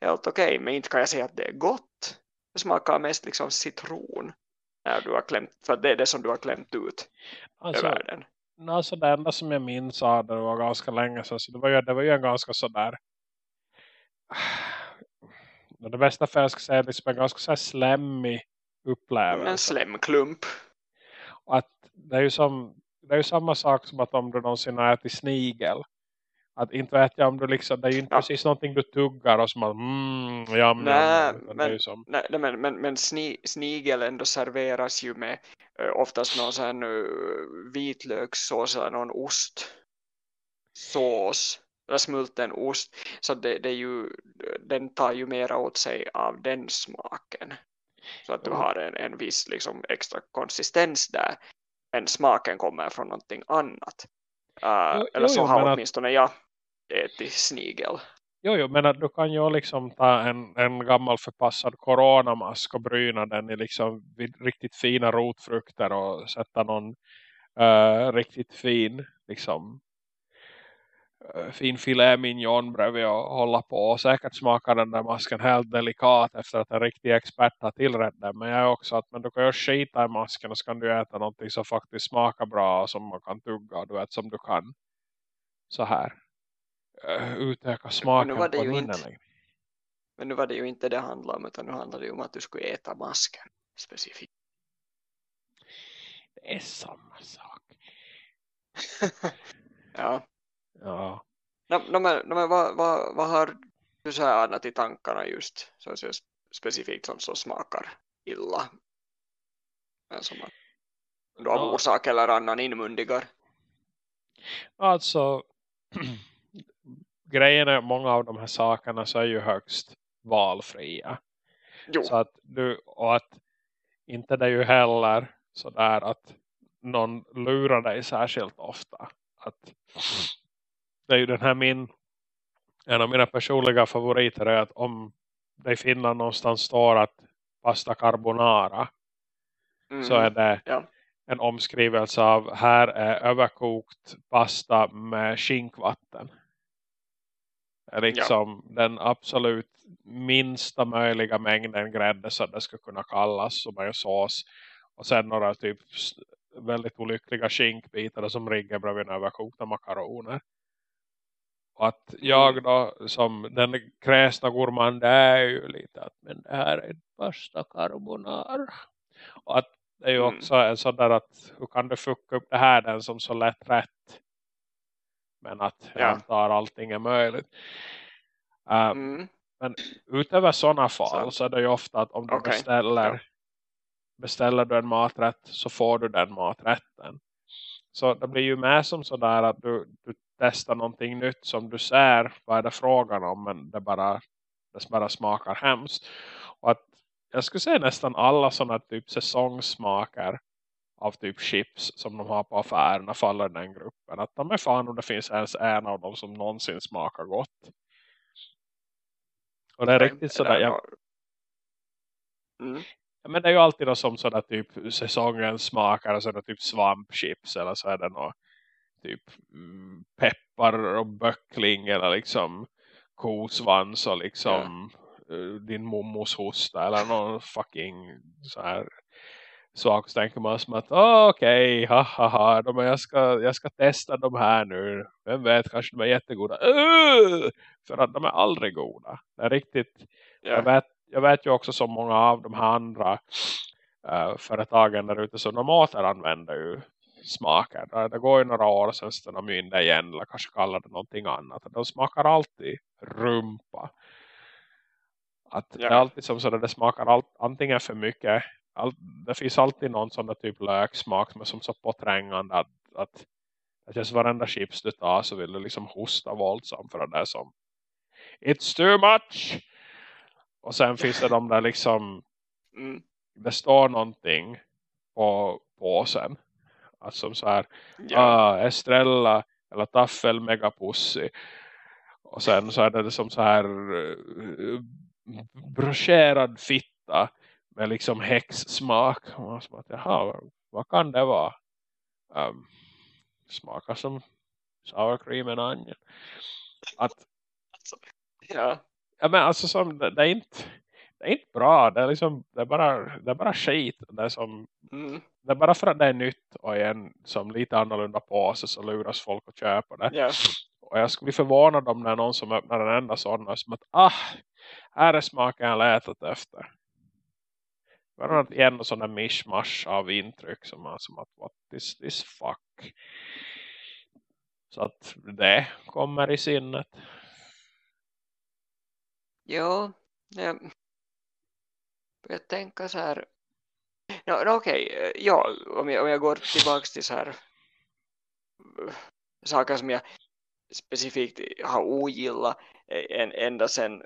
helt okej, okay, men inte kan jag säga att det är gott. Det smakar mest liksom citron när du har klämt, för det är det som du har klämt ut alltså, över den. Alltså det enda som jag minns av det var ganska länge sedan, så det var ju, det var ju en ganska sådär *sighs* det bästa för jag ska säga är en ganska så här slemmig upplevelse. En slemklump. Och att det är ju som det är ju samma sak som att om du någonsin har ätit snigel. Att inte vet jag om du liksom, det är ju inte ja. precis någonting du tuggar och som att mm, jam, nej, jam, men, som... nej, men, men, men sni, snigel ändå serveras ju med uh, oftast någon sån uh, vitlökssås eller någon ost sås eller smulten ost. Så det, det är ju, den tar ju mera åt sig av den smaken. Så att du har en, en viss liksom, extra konsistens där. Men smaken kommer från någonting annat. Uh, jo, eller så jo, har åtminstone att... jag ätit snigel. Jo, jo, men att du kan ju liksom ta en, en gammal förpassad coronamask och bryna den i liksom riktigt fina rotfrukter och sätta någon uh, riktigt fin liksom eh, fin filé mignon bredvid och hålla på. Och säkert smakar den där masken helt delikat efter att en riktig expert har tillrätt den. Men jag är också att men du kan ju skita i masken och så kan du äta någonting som faktiskt smakar bra och som man kan tugga. Du vet som du kan så här utöka smaken på din inte, Men nu var det ju inte det handlade om utan nu handlade det om att du skulle äta masken specifikt. Det är samma sak. *laughs* ja. Ja. No, no, men, no, men vad, vad, vad har du så här annat i tankarna just så att specifikt som, som smakar illa? Men som att du av ja. orsak eller annan inmundigar? Alltså *clears throat* grejen är många av de här sakerna så är ju högst valfria. Jo. Så att du, och att inte det är ju heller sådär att någon lurar dig särskilt ofta. Att det är ju den här min en av mina personliga favoriter är att om det i Finland någonstans står att pasta carbonara mm, så är det ja. en omskrivelse av här är överkokt pasta med skinkvatten. Det liksom ja. den absolut minsta möjliga mängden grädde så det ska kunna kallas som är sås. Och sen några typ väldigt olyckliga skinkbitar som rigger bredvid överkokta makaroner. Och att jag då som den kräsna gourmand är ju lite att men det här är pasta carbonara. Och att det är ju mm. också en sån där att hur kan du fucka upp det här den som så lätt rätt. Men att jag antar allting är möjligt. Uh, mm. Men utöver sådana fall så. så är det ju ofta att om du okay. beställer ja. beställer du en maträtt så får du den maträtten. Så det blir ju med som sådär att du, du testa någonting nytt som du ser vad är det frågan om men det bara, det bara smakar hemskt och att jag skulle säga nästan alla sådana typ säsongsmaker av typ chips som de har på affärerna faller den gruppen att de är fan om det finns ens en av dem som någonsin smakar gott och det är riktigt sådär jag, mm. men det är ju alltid som sådär typ säsongens smakar och sådär typ svampchips eller så är det något typ mm, peppar och böckling eller liksom kosvans och liksom ja. Eh, din mommos hosta eller någon fucking så här sak så tänker man som att oh, okej, okay, haha, de, jag, ska, jag ska testa de här nu. Vem vet, kanske de är jättegoda. Uh! För att de är aldrig goda. Det är riktigt, yeah. jag, vet, jag vet ju också så många av de här andra uh, företagen där ute som de återanvänder ju smaker. Det går ju några år sen så de in det igen eller kanske kallar det någonting annat. De smakar alltid rumpa. Att ja. Det är alltid som så att det smakar allt, antingen för mycket. All, det finns alltid någon sån där typ löksmak som är som så påträngande att, att det känns varenda chips du tar så vill du liksom hosta våldsamt för det där som It's too much! Och sen finns det de där liksom Mm. det står någonting på påsen. Alltså så här Ja. ah, Estrella eller Taffel Megapussi. Och sen så är det som så här uh, broscherad fitta med liksom häxsmak. Och man som att, jaha, vad kan det vara? Um, smakar som sour cream and onion. Att, ja. ja men alltså som, det, det är inte det är inte bra. Det är liksom, det är bara, det är bara skit. Det är som, Mm. det är bara för att det är nytt och i en som lite annorlunda påse så luras folk att köpa det. Ja. Och jag skulle bli förvånad om det är någon som öppnar en enda sån och som att ah, här är smaken jag letat efter. Bara att igen sån där mishmash av intryck som man som att what is this fuck? Så att det kommer i sinnet. Jo, jag börjar tänka så här. No, no, Okej, okay. ja, om jag, om jag går tillbaka till så här eh, saker som jag specifikt har ogillat eh, en, ända sen,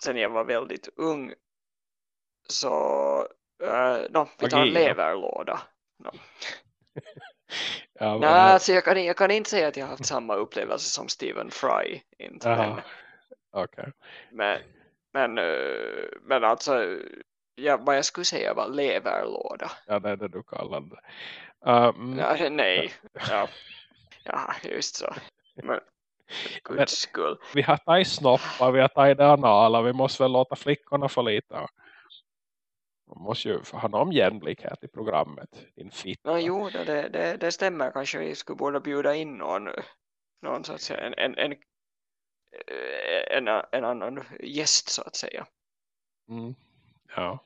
sen jag var väldigt ung så uh, no, vi tar en leverlåda. *laughs* Ja, Nej, alltså jag, kan, jag kan inte säga att jag har haft samma upplevelse som Stephen Fry. Inte, men, okej. men, men, eh, men alltså ja, vad jag skulle säga var leverlåda. Ja, det är det du kallar det. Uh, mm, Ja, nej, ja. ja, just så. Men, *laughs* Men-. Vi har tagit snoppar, vi har tagit det anala. Vi måste väl låta flickorna få lite. Man måste ju ha någon jämlikhet i programmet. Din fitta. No, jo, det, det- det, det stämmer. Kanske vi skulle borde bjuda in någon, någon så att säga, en, en, en, en, en annan gäst så att säga. Mm. Ja.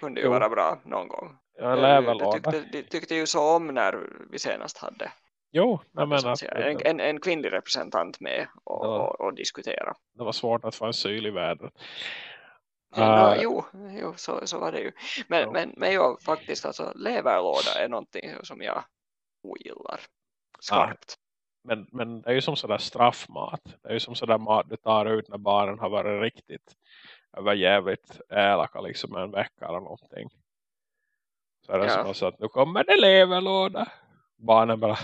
Kunde ju Jo. vara bra någon gång. Jag Det- det låda. tyckte, de tyckte ju så om när vi senast hade Jo, att en, det, en, en kvinnlig representant med och, Ja. och, och diskutera. det var svårt att få en syl i vädret. Ja, Eh, jo, jo så, så var det ju. Men, Ja. men, men jag faktiskt, alltså leverlåda är någonting som jag ogillar skarpt. Men, men det är ju som sådär straffmat. Det är ju som sådär mat du tar ut när barnen har varit riktigt över jävligt elaka liksom en vecka eller någonting. Så är det Ja. som så att nu kommer det leverlåda. Barnen bara,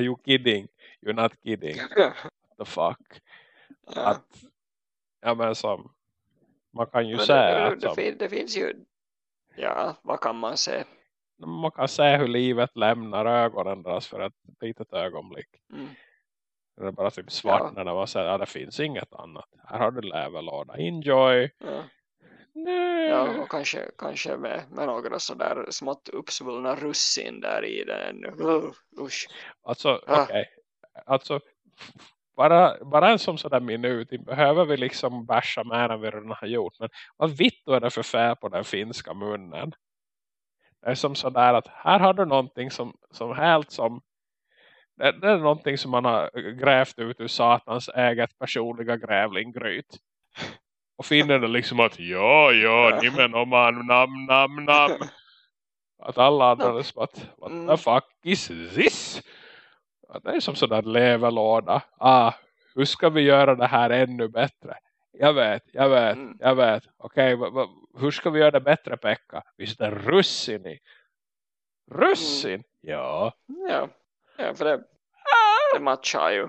you kidding. You're not kidding. What the fuck. Ja. Att, ja men som, man kan ju Men säga det, att det, det finns ju, ja, vad kan man säga? man kan se hur livet lämnar ögonen deras för ett litet ögonblick. Mm. Det är bara typ svart Ja. när man säger att det finns inget annat. Här har du leverlåda. Enjoy. Ja. Nej. Ja, och kanske, kanske med, med några sådär smått uppsvullna russin där i den. Uh, usch. Alltså, Ah. okej. Alltså, bara, bara en som sådär minut. Behöver vi liksom basha mer än vi redan har gjort. Men vad vitt är det för fär på den finska munnen? Det är som sådär att här har du någonting som, som helt som det, det är någonting som man har grävt ut ur satans eget personliga grävlinggryt. Och finner det liksom att ja, ja, nimen om man nam, nam, nam. *laughs* Att alla andra är som att what the Mm. fuck is this? Det är som sådär leverlåda. Ah, hur ska vi göra det här ännu bättre? Jag vet, jag vet, Mm. jag vet. Okej, va- hur ska vi göra det bättre Pekka? Visst är russin i? Russin? Ja. Ja, ja för det, det matchar ju.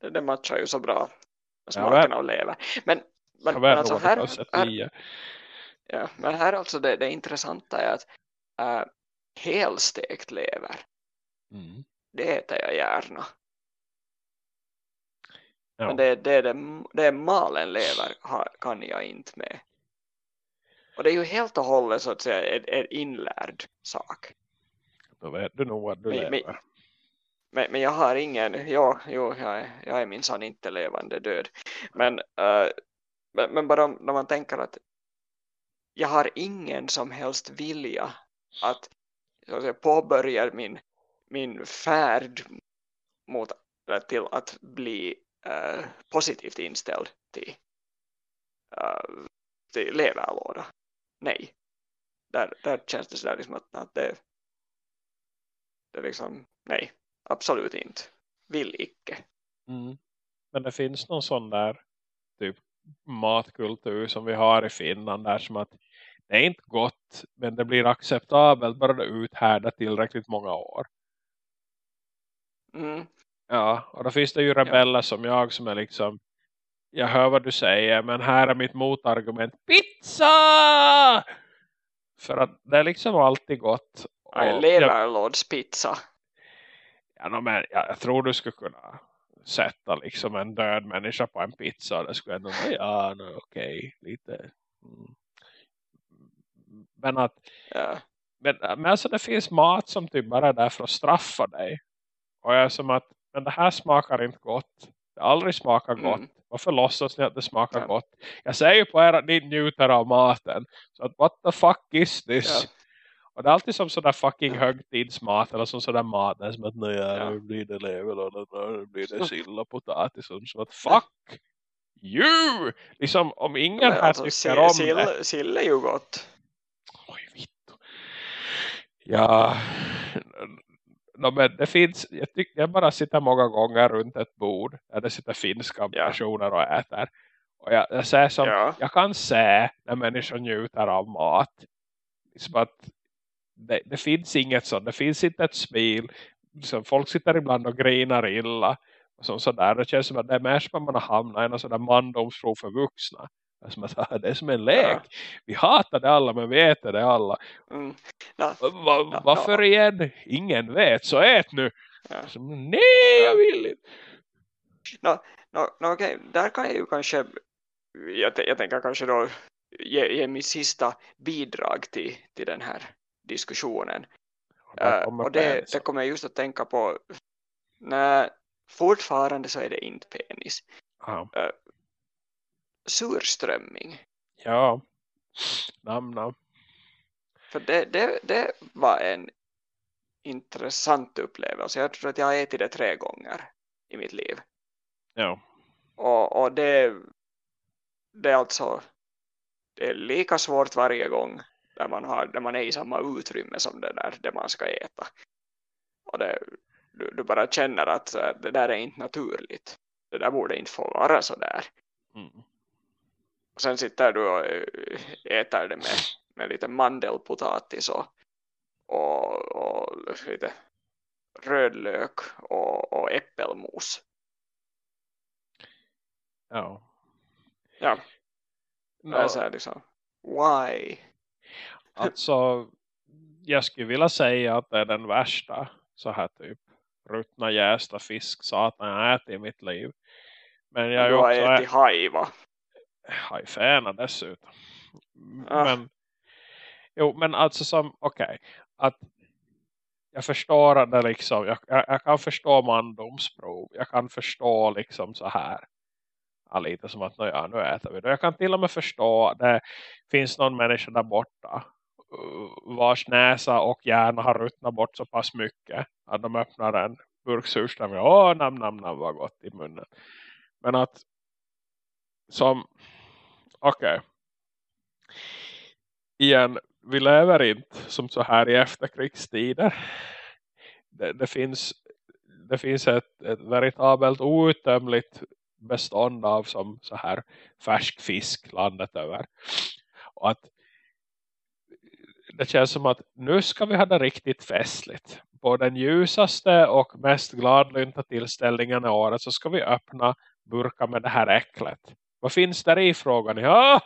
Det, det matchar ju så bra. Smaken av lever. Men, men, men alltså här, här, ja, men här alltså det, det intressanta är att äh, helstekt lever, Mm. Det äter jag gärna. Ja. Men det, det, det, det malen lever kan jag inte med. Och det är ju helt och hållet så att säga en, en inlärd sak. Då vet du nog att du Men- lever. Men, men jag har ingen, jo, jo jag, är, jag är minsann inte levande död. Men, äh, men, men bara när man tänker att jag har ingen som helst vilja att, så att säga, påbörja min, min färd mot, eh, till att bli äh, positivt inställd till, äh, till leverlåda. Nej. Där, där känns det sådär liksom att, att det, det är liksom, nej, absolut inte. Vill icke. Mm. Men det finns någon sån där typ matkultur som vi har i Finland där som att det är inte gott men det blir acceptabelt bara det uthärda tillräckligt många år. Mm. Ja, och då finns det ju rebeller ja. som jag som är liksom jag hör vad du säger men här är mitt motargument pizza! För att det är liksom alltid gott. Och, Leverlådspizza. Ja, no, men jag, jag tror du skulle kunna sätta liksom en död människa på en pizza. Det skulle ändå vara, ja, no, okej, okay, lite. Mm. Men att ja. men, men alltså det finns mat som typ bara är där för att straffa dig. Och jag är som att, men det här smakar inte gott. Det aldrig smakar mm. gott. Varför låtsas ni att det smakar ja. gott? Jag säger på er att ni njuter av maten. Så att what the fuck is this? Ja. Och det är alltid som sådär fucking högtidsmat eller som sådär mat som att nej, ja. nu blir det level och nu blir det sill och potatis och så att fuck you! Liksom om ingen här alltså, tycker om sill, det. Sill är ju gott. Oj, vittu. Ja, no, men det finns, jag, tycker, jag bara sitter många gånger runt ett bord där det sitter finska ja. personer och äter. Och jag, jag, säger som, ja. jag kan se när människor njuter av mat. Liksom att det, det, finns inget sånt. Det finns inte ett smil. Liksom, folk sitter ibland och grinar illa. Och så, sådär. Det känns som att det är mer som att man har hamnat i en sån där mandomsprov för vuxna. Det är som, att, det är som en lek. Ja. Vi hatar det alla men vi äter det alla. Mm. No. Va, no, varför igen? Ingen vet. Så ät nu. Ja. Som, nej, jag vill inte. No, no, no, okay. Där kan jag ju kanske jag, jag tänker kanske då ge, ge min sista bidrag till, till den här diskussionen. Uh, och det, det kommer jag just att tänka på när fortfarande så är det inte penis. Uh, surströmming. Ja, namn, namn. För det, det, det var en intressant upplevelse. Jag tror att jag har ätit det tre gånger i mitt liv. Ja. Och, och det, det är alltså det är lika svårt varje gång där man, har, där man är i samma utrymme som det där det man ska äta. Och det, du, du bara känner att det där är inte naturligt. Det där borde inte få vara så där. Mm. Och sen sitter du och äter det med, med lite mandelpotatis och, och, och lite rödlök och, och äppelmos. Ja. Ja. No. Jag säger liksom, why? Alltså, jag skulle vilja säga att det är den värsta så här typ ruttna jästa fisk satan jag ätit i mitt liv. Men jag du har ätit haj va? Hajfäna dessutom. Ah. Men, jo, men alltså som, okej, okay, att jag förstår det liksom, jag, jag, jag, kan förstå mandomsprov, jag kan förstå liksom så här ja, lite som att ja, nu äter vi det. Jag kan till och med förstå att det finns någon människa där borta uh, vars näsa och hjärna har ruttnat bort så pass mycket att de öppnar en burk surström och åh, nam, nam, nam, vad gott i munnen. Men att som okej okay. igen, vi lever inte som så här i efterkrigstider. Det, det finns det finns ett, ett veritabelt outtömligt bestånd av som så här färsk fisk landet över. Och att det känns som att nu ska vi ha det riktigt festligt. På den ljusaste och mest gladlynta tillställningen i året så ska vi öppna burkar med det här äcklet. Vad finns där i frågan? Ja,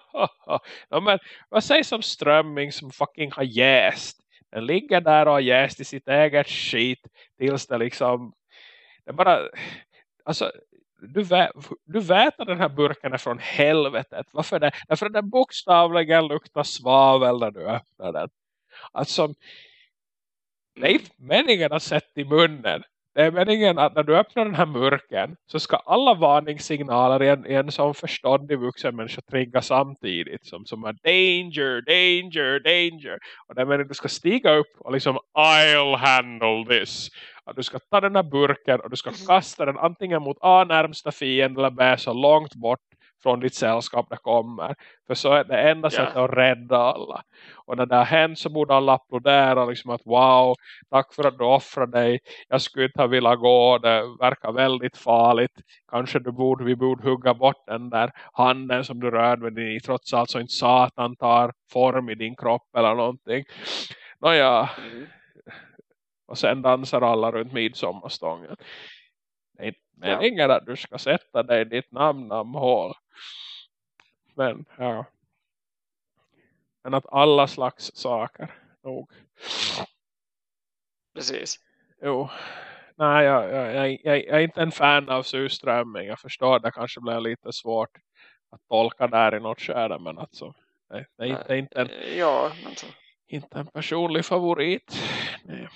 ja, men vad sägs om strömming som fucking har jäst? Den ligger där och har jäst i sitt eget skit tills det liksom det bara alltså du, vä du väter den här burken från helvetet. Varför det? Därför att den bokstavligen luktar svavel när du öppnar den. Alltså, det är inte meningen att sätta i munnen. Det är meningen att när du öppnar den här mörken så ska alla varningssignaler i en, i en sån förståndig vuxen människa trigga samtidigt. Som, som är danger, danger, danger. Och det meningen du ska stiga upp och liksom I'll handle this. Att du ska ta den här burken och du ska kasta den antingen mot A närmsta fiende eller B så långt bort från ditt sällskap det kommer. För så är det enda sättet att rädda alla. Och när det har hänt så borde alla applådera liksom att wow, tack för att du offrade dig. Jag skulle inte ha velat gå, det verkar väldigt farligt. Kanske du borde, vi borde hugga bort den där handen som du rör med din, trots allt så inte satan tar form i din kropp eller någonting. Nåja, Mm. och sen dansar alla runt midsommarstången. Det är inte Ja. Meningen att du ska sätta dig i ditt namnamnhål. Men ja. Men att alla slags saker. Nog. Precis. Jo. Nej, jag, jag, jag, jag är inte en fan av surströmming. Jag förstår att det kanske blir lite svårt att tolka där i något skärde. Men alltså, det, det, är inte, det är inte en, Eh, Ja, alltså. inte en personlig favorit. Nej.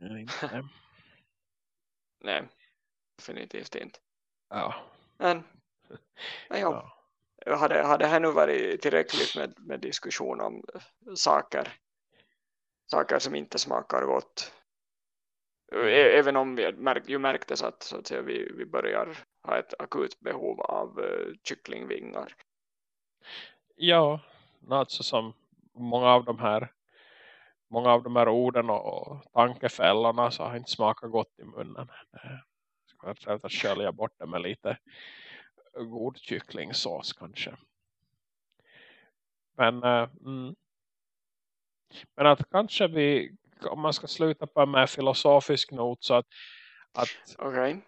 Är inte. *laughs* Nej, definitivt inte. Ja. Men, men ja. ja. Hade, hade här nu varit tillräckligt med, med diskussion om saker saker som inte smakar gott. Ä- Även om vi märk, ju märktes att, så att säga, vi, vi börjar ha ett akut behov av uh, kycklingvingar. Ja, alltså som många av de här många av de här orden och, och tankefällorna så har inte smakat gott i munnen. Försöka skölja bort det med lite god kycklingsås kanske. Men äh, mm. men att kanske vi om man ska sluta på mer filosofisk not så att, att Okej.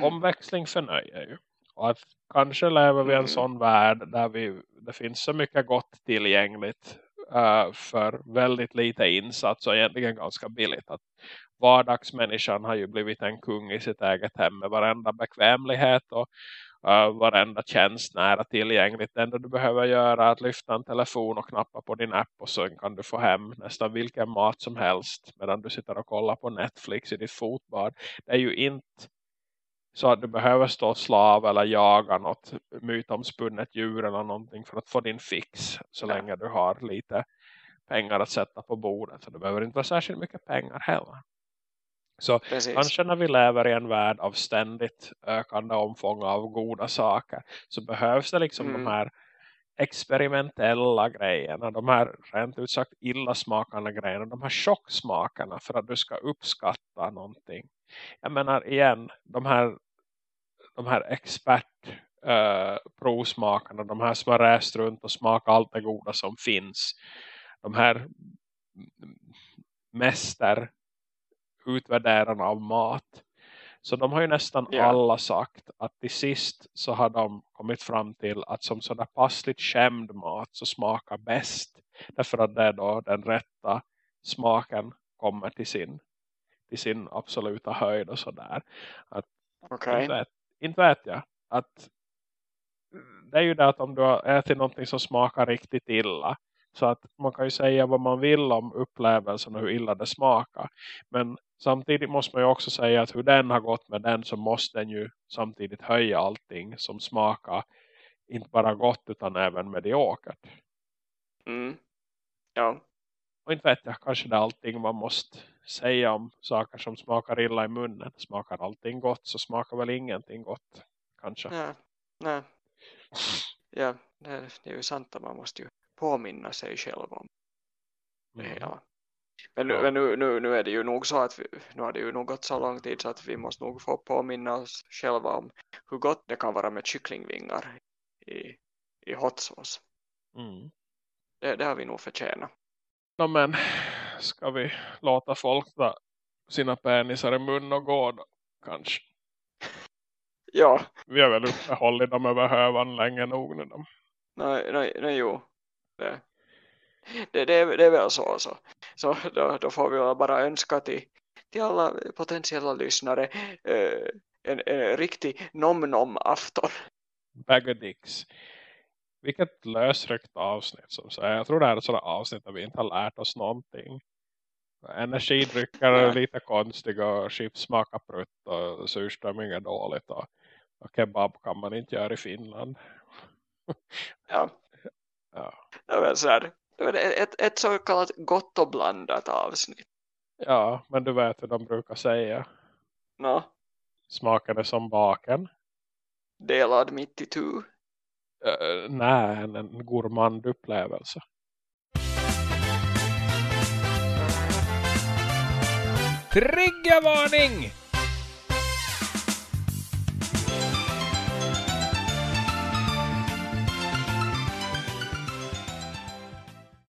omväxling förnöjer ju. Och att kanske lever vi i en Mm. sån värld där vi, det finns så mycket gott tillgängligt eh, för väldigt lite insats och egentligen ganska billigt. Att vardagsmänniskan har ju blivit en kung i sitt eget hem med varenda bekvämlighet och uh, varenda tjänst nära tillgängligt. Det enda du behöver göra är att lyfta en telefon och knappa på din app och så kan du få hem nästan vilken mat som helst medan du sitter och kollar på Netflix i ditt fotbad. Det är ju inte så att du behöver stå slav eller jaga något mytomspunnet djur eller någonting för att få din fix så länge du har lite pengar att sätta på bordet. Så det behöver inte vara särskilt mycket pengar heller. Så Precis. kanske när vi lever i en värld av ständigt ökande omfång av goda saker så behövs det liksom Mm. de här experimentella grejerna, de här rent ut sagt illasmakande grejerna, de här chocksmakerna för att du ska uppskatta någonting. Jag menar igen, de här de här expert eh, provsmakarna, de här som har rest runt och smakat allt det goda som finns. De här mäster utvärderarna av mat. Så de har ju nästan Ja. alla sagt att till sist så har de kommit fram till att som sådär passligt skämd mat så smakar bäst. Därför att det är då den rätta smaken kommer till sin, till sin absoluta höjd och sådär. Att Okej. inte, vet, inte vet jag. Att det är ju det att om du har ätit någonting som smakar riktigt illa. Så att man kan ju säga vad man vill om upplevelsen och hur illa det smakar. Men samtidigt måste man ju också säga att hur den har gått med den så måste den ju samtidigt höja allting som smakar inte bara gott utan även mediokert. Mm. Ja. Och inte vet jag, kanske det är allting man måste säga om saker som smakar illa i munnen. Smakar allting gott så smakar väl ingenting gott. Kanske. Ja. Nej. Ja, det, det är ju sant att man måste ju påminna sig själv om det Mm. hela. Men, nu, men nu, nu, nu är det ju nog så att vi, nu har det ju nog gått så lång tid så att vi måste nog få påminna oss själva om hur gott det kan vara med kycklingvingar i, i sauce. Mm. Det, det har vi nog förtjänat. No, men ska vi låta folk ta sina penisar i mun och gå då? Kanske. *laughs* Ja, Vi har väl uppehållit dem över hövan länge nog nu. Nej, nej, nej jo. Det, det, det, är, det är väl så. Så, så då, då får vi bara önska till, till alla potentiella lyssnare eh, en, en riktig nom-nom-afton. Bag of dicks. Vilket lösryckt avsnitt som säger. Jag tror det här är ett sådant avsnitt där vi inte har lärt oss någonting. Energidrycker är lite konstiga och chips smakar prutt och surströmming är dåligt och, och kebab kan man inte göra i Finland. Ja, Ja. det väl så här. Det är ett, ett, så kallat gott och blandat avsnitt. ja, men du vet hur de brukar säga. Nå, Smaken är som baken. delad mitt i tu. uh, nej, en, en gourmandupplevelse. Triggervarning!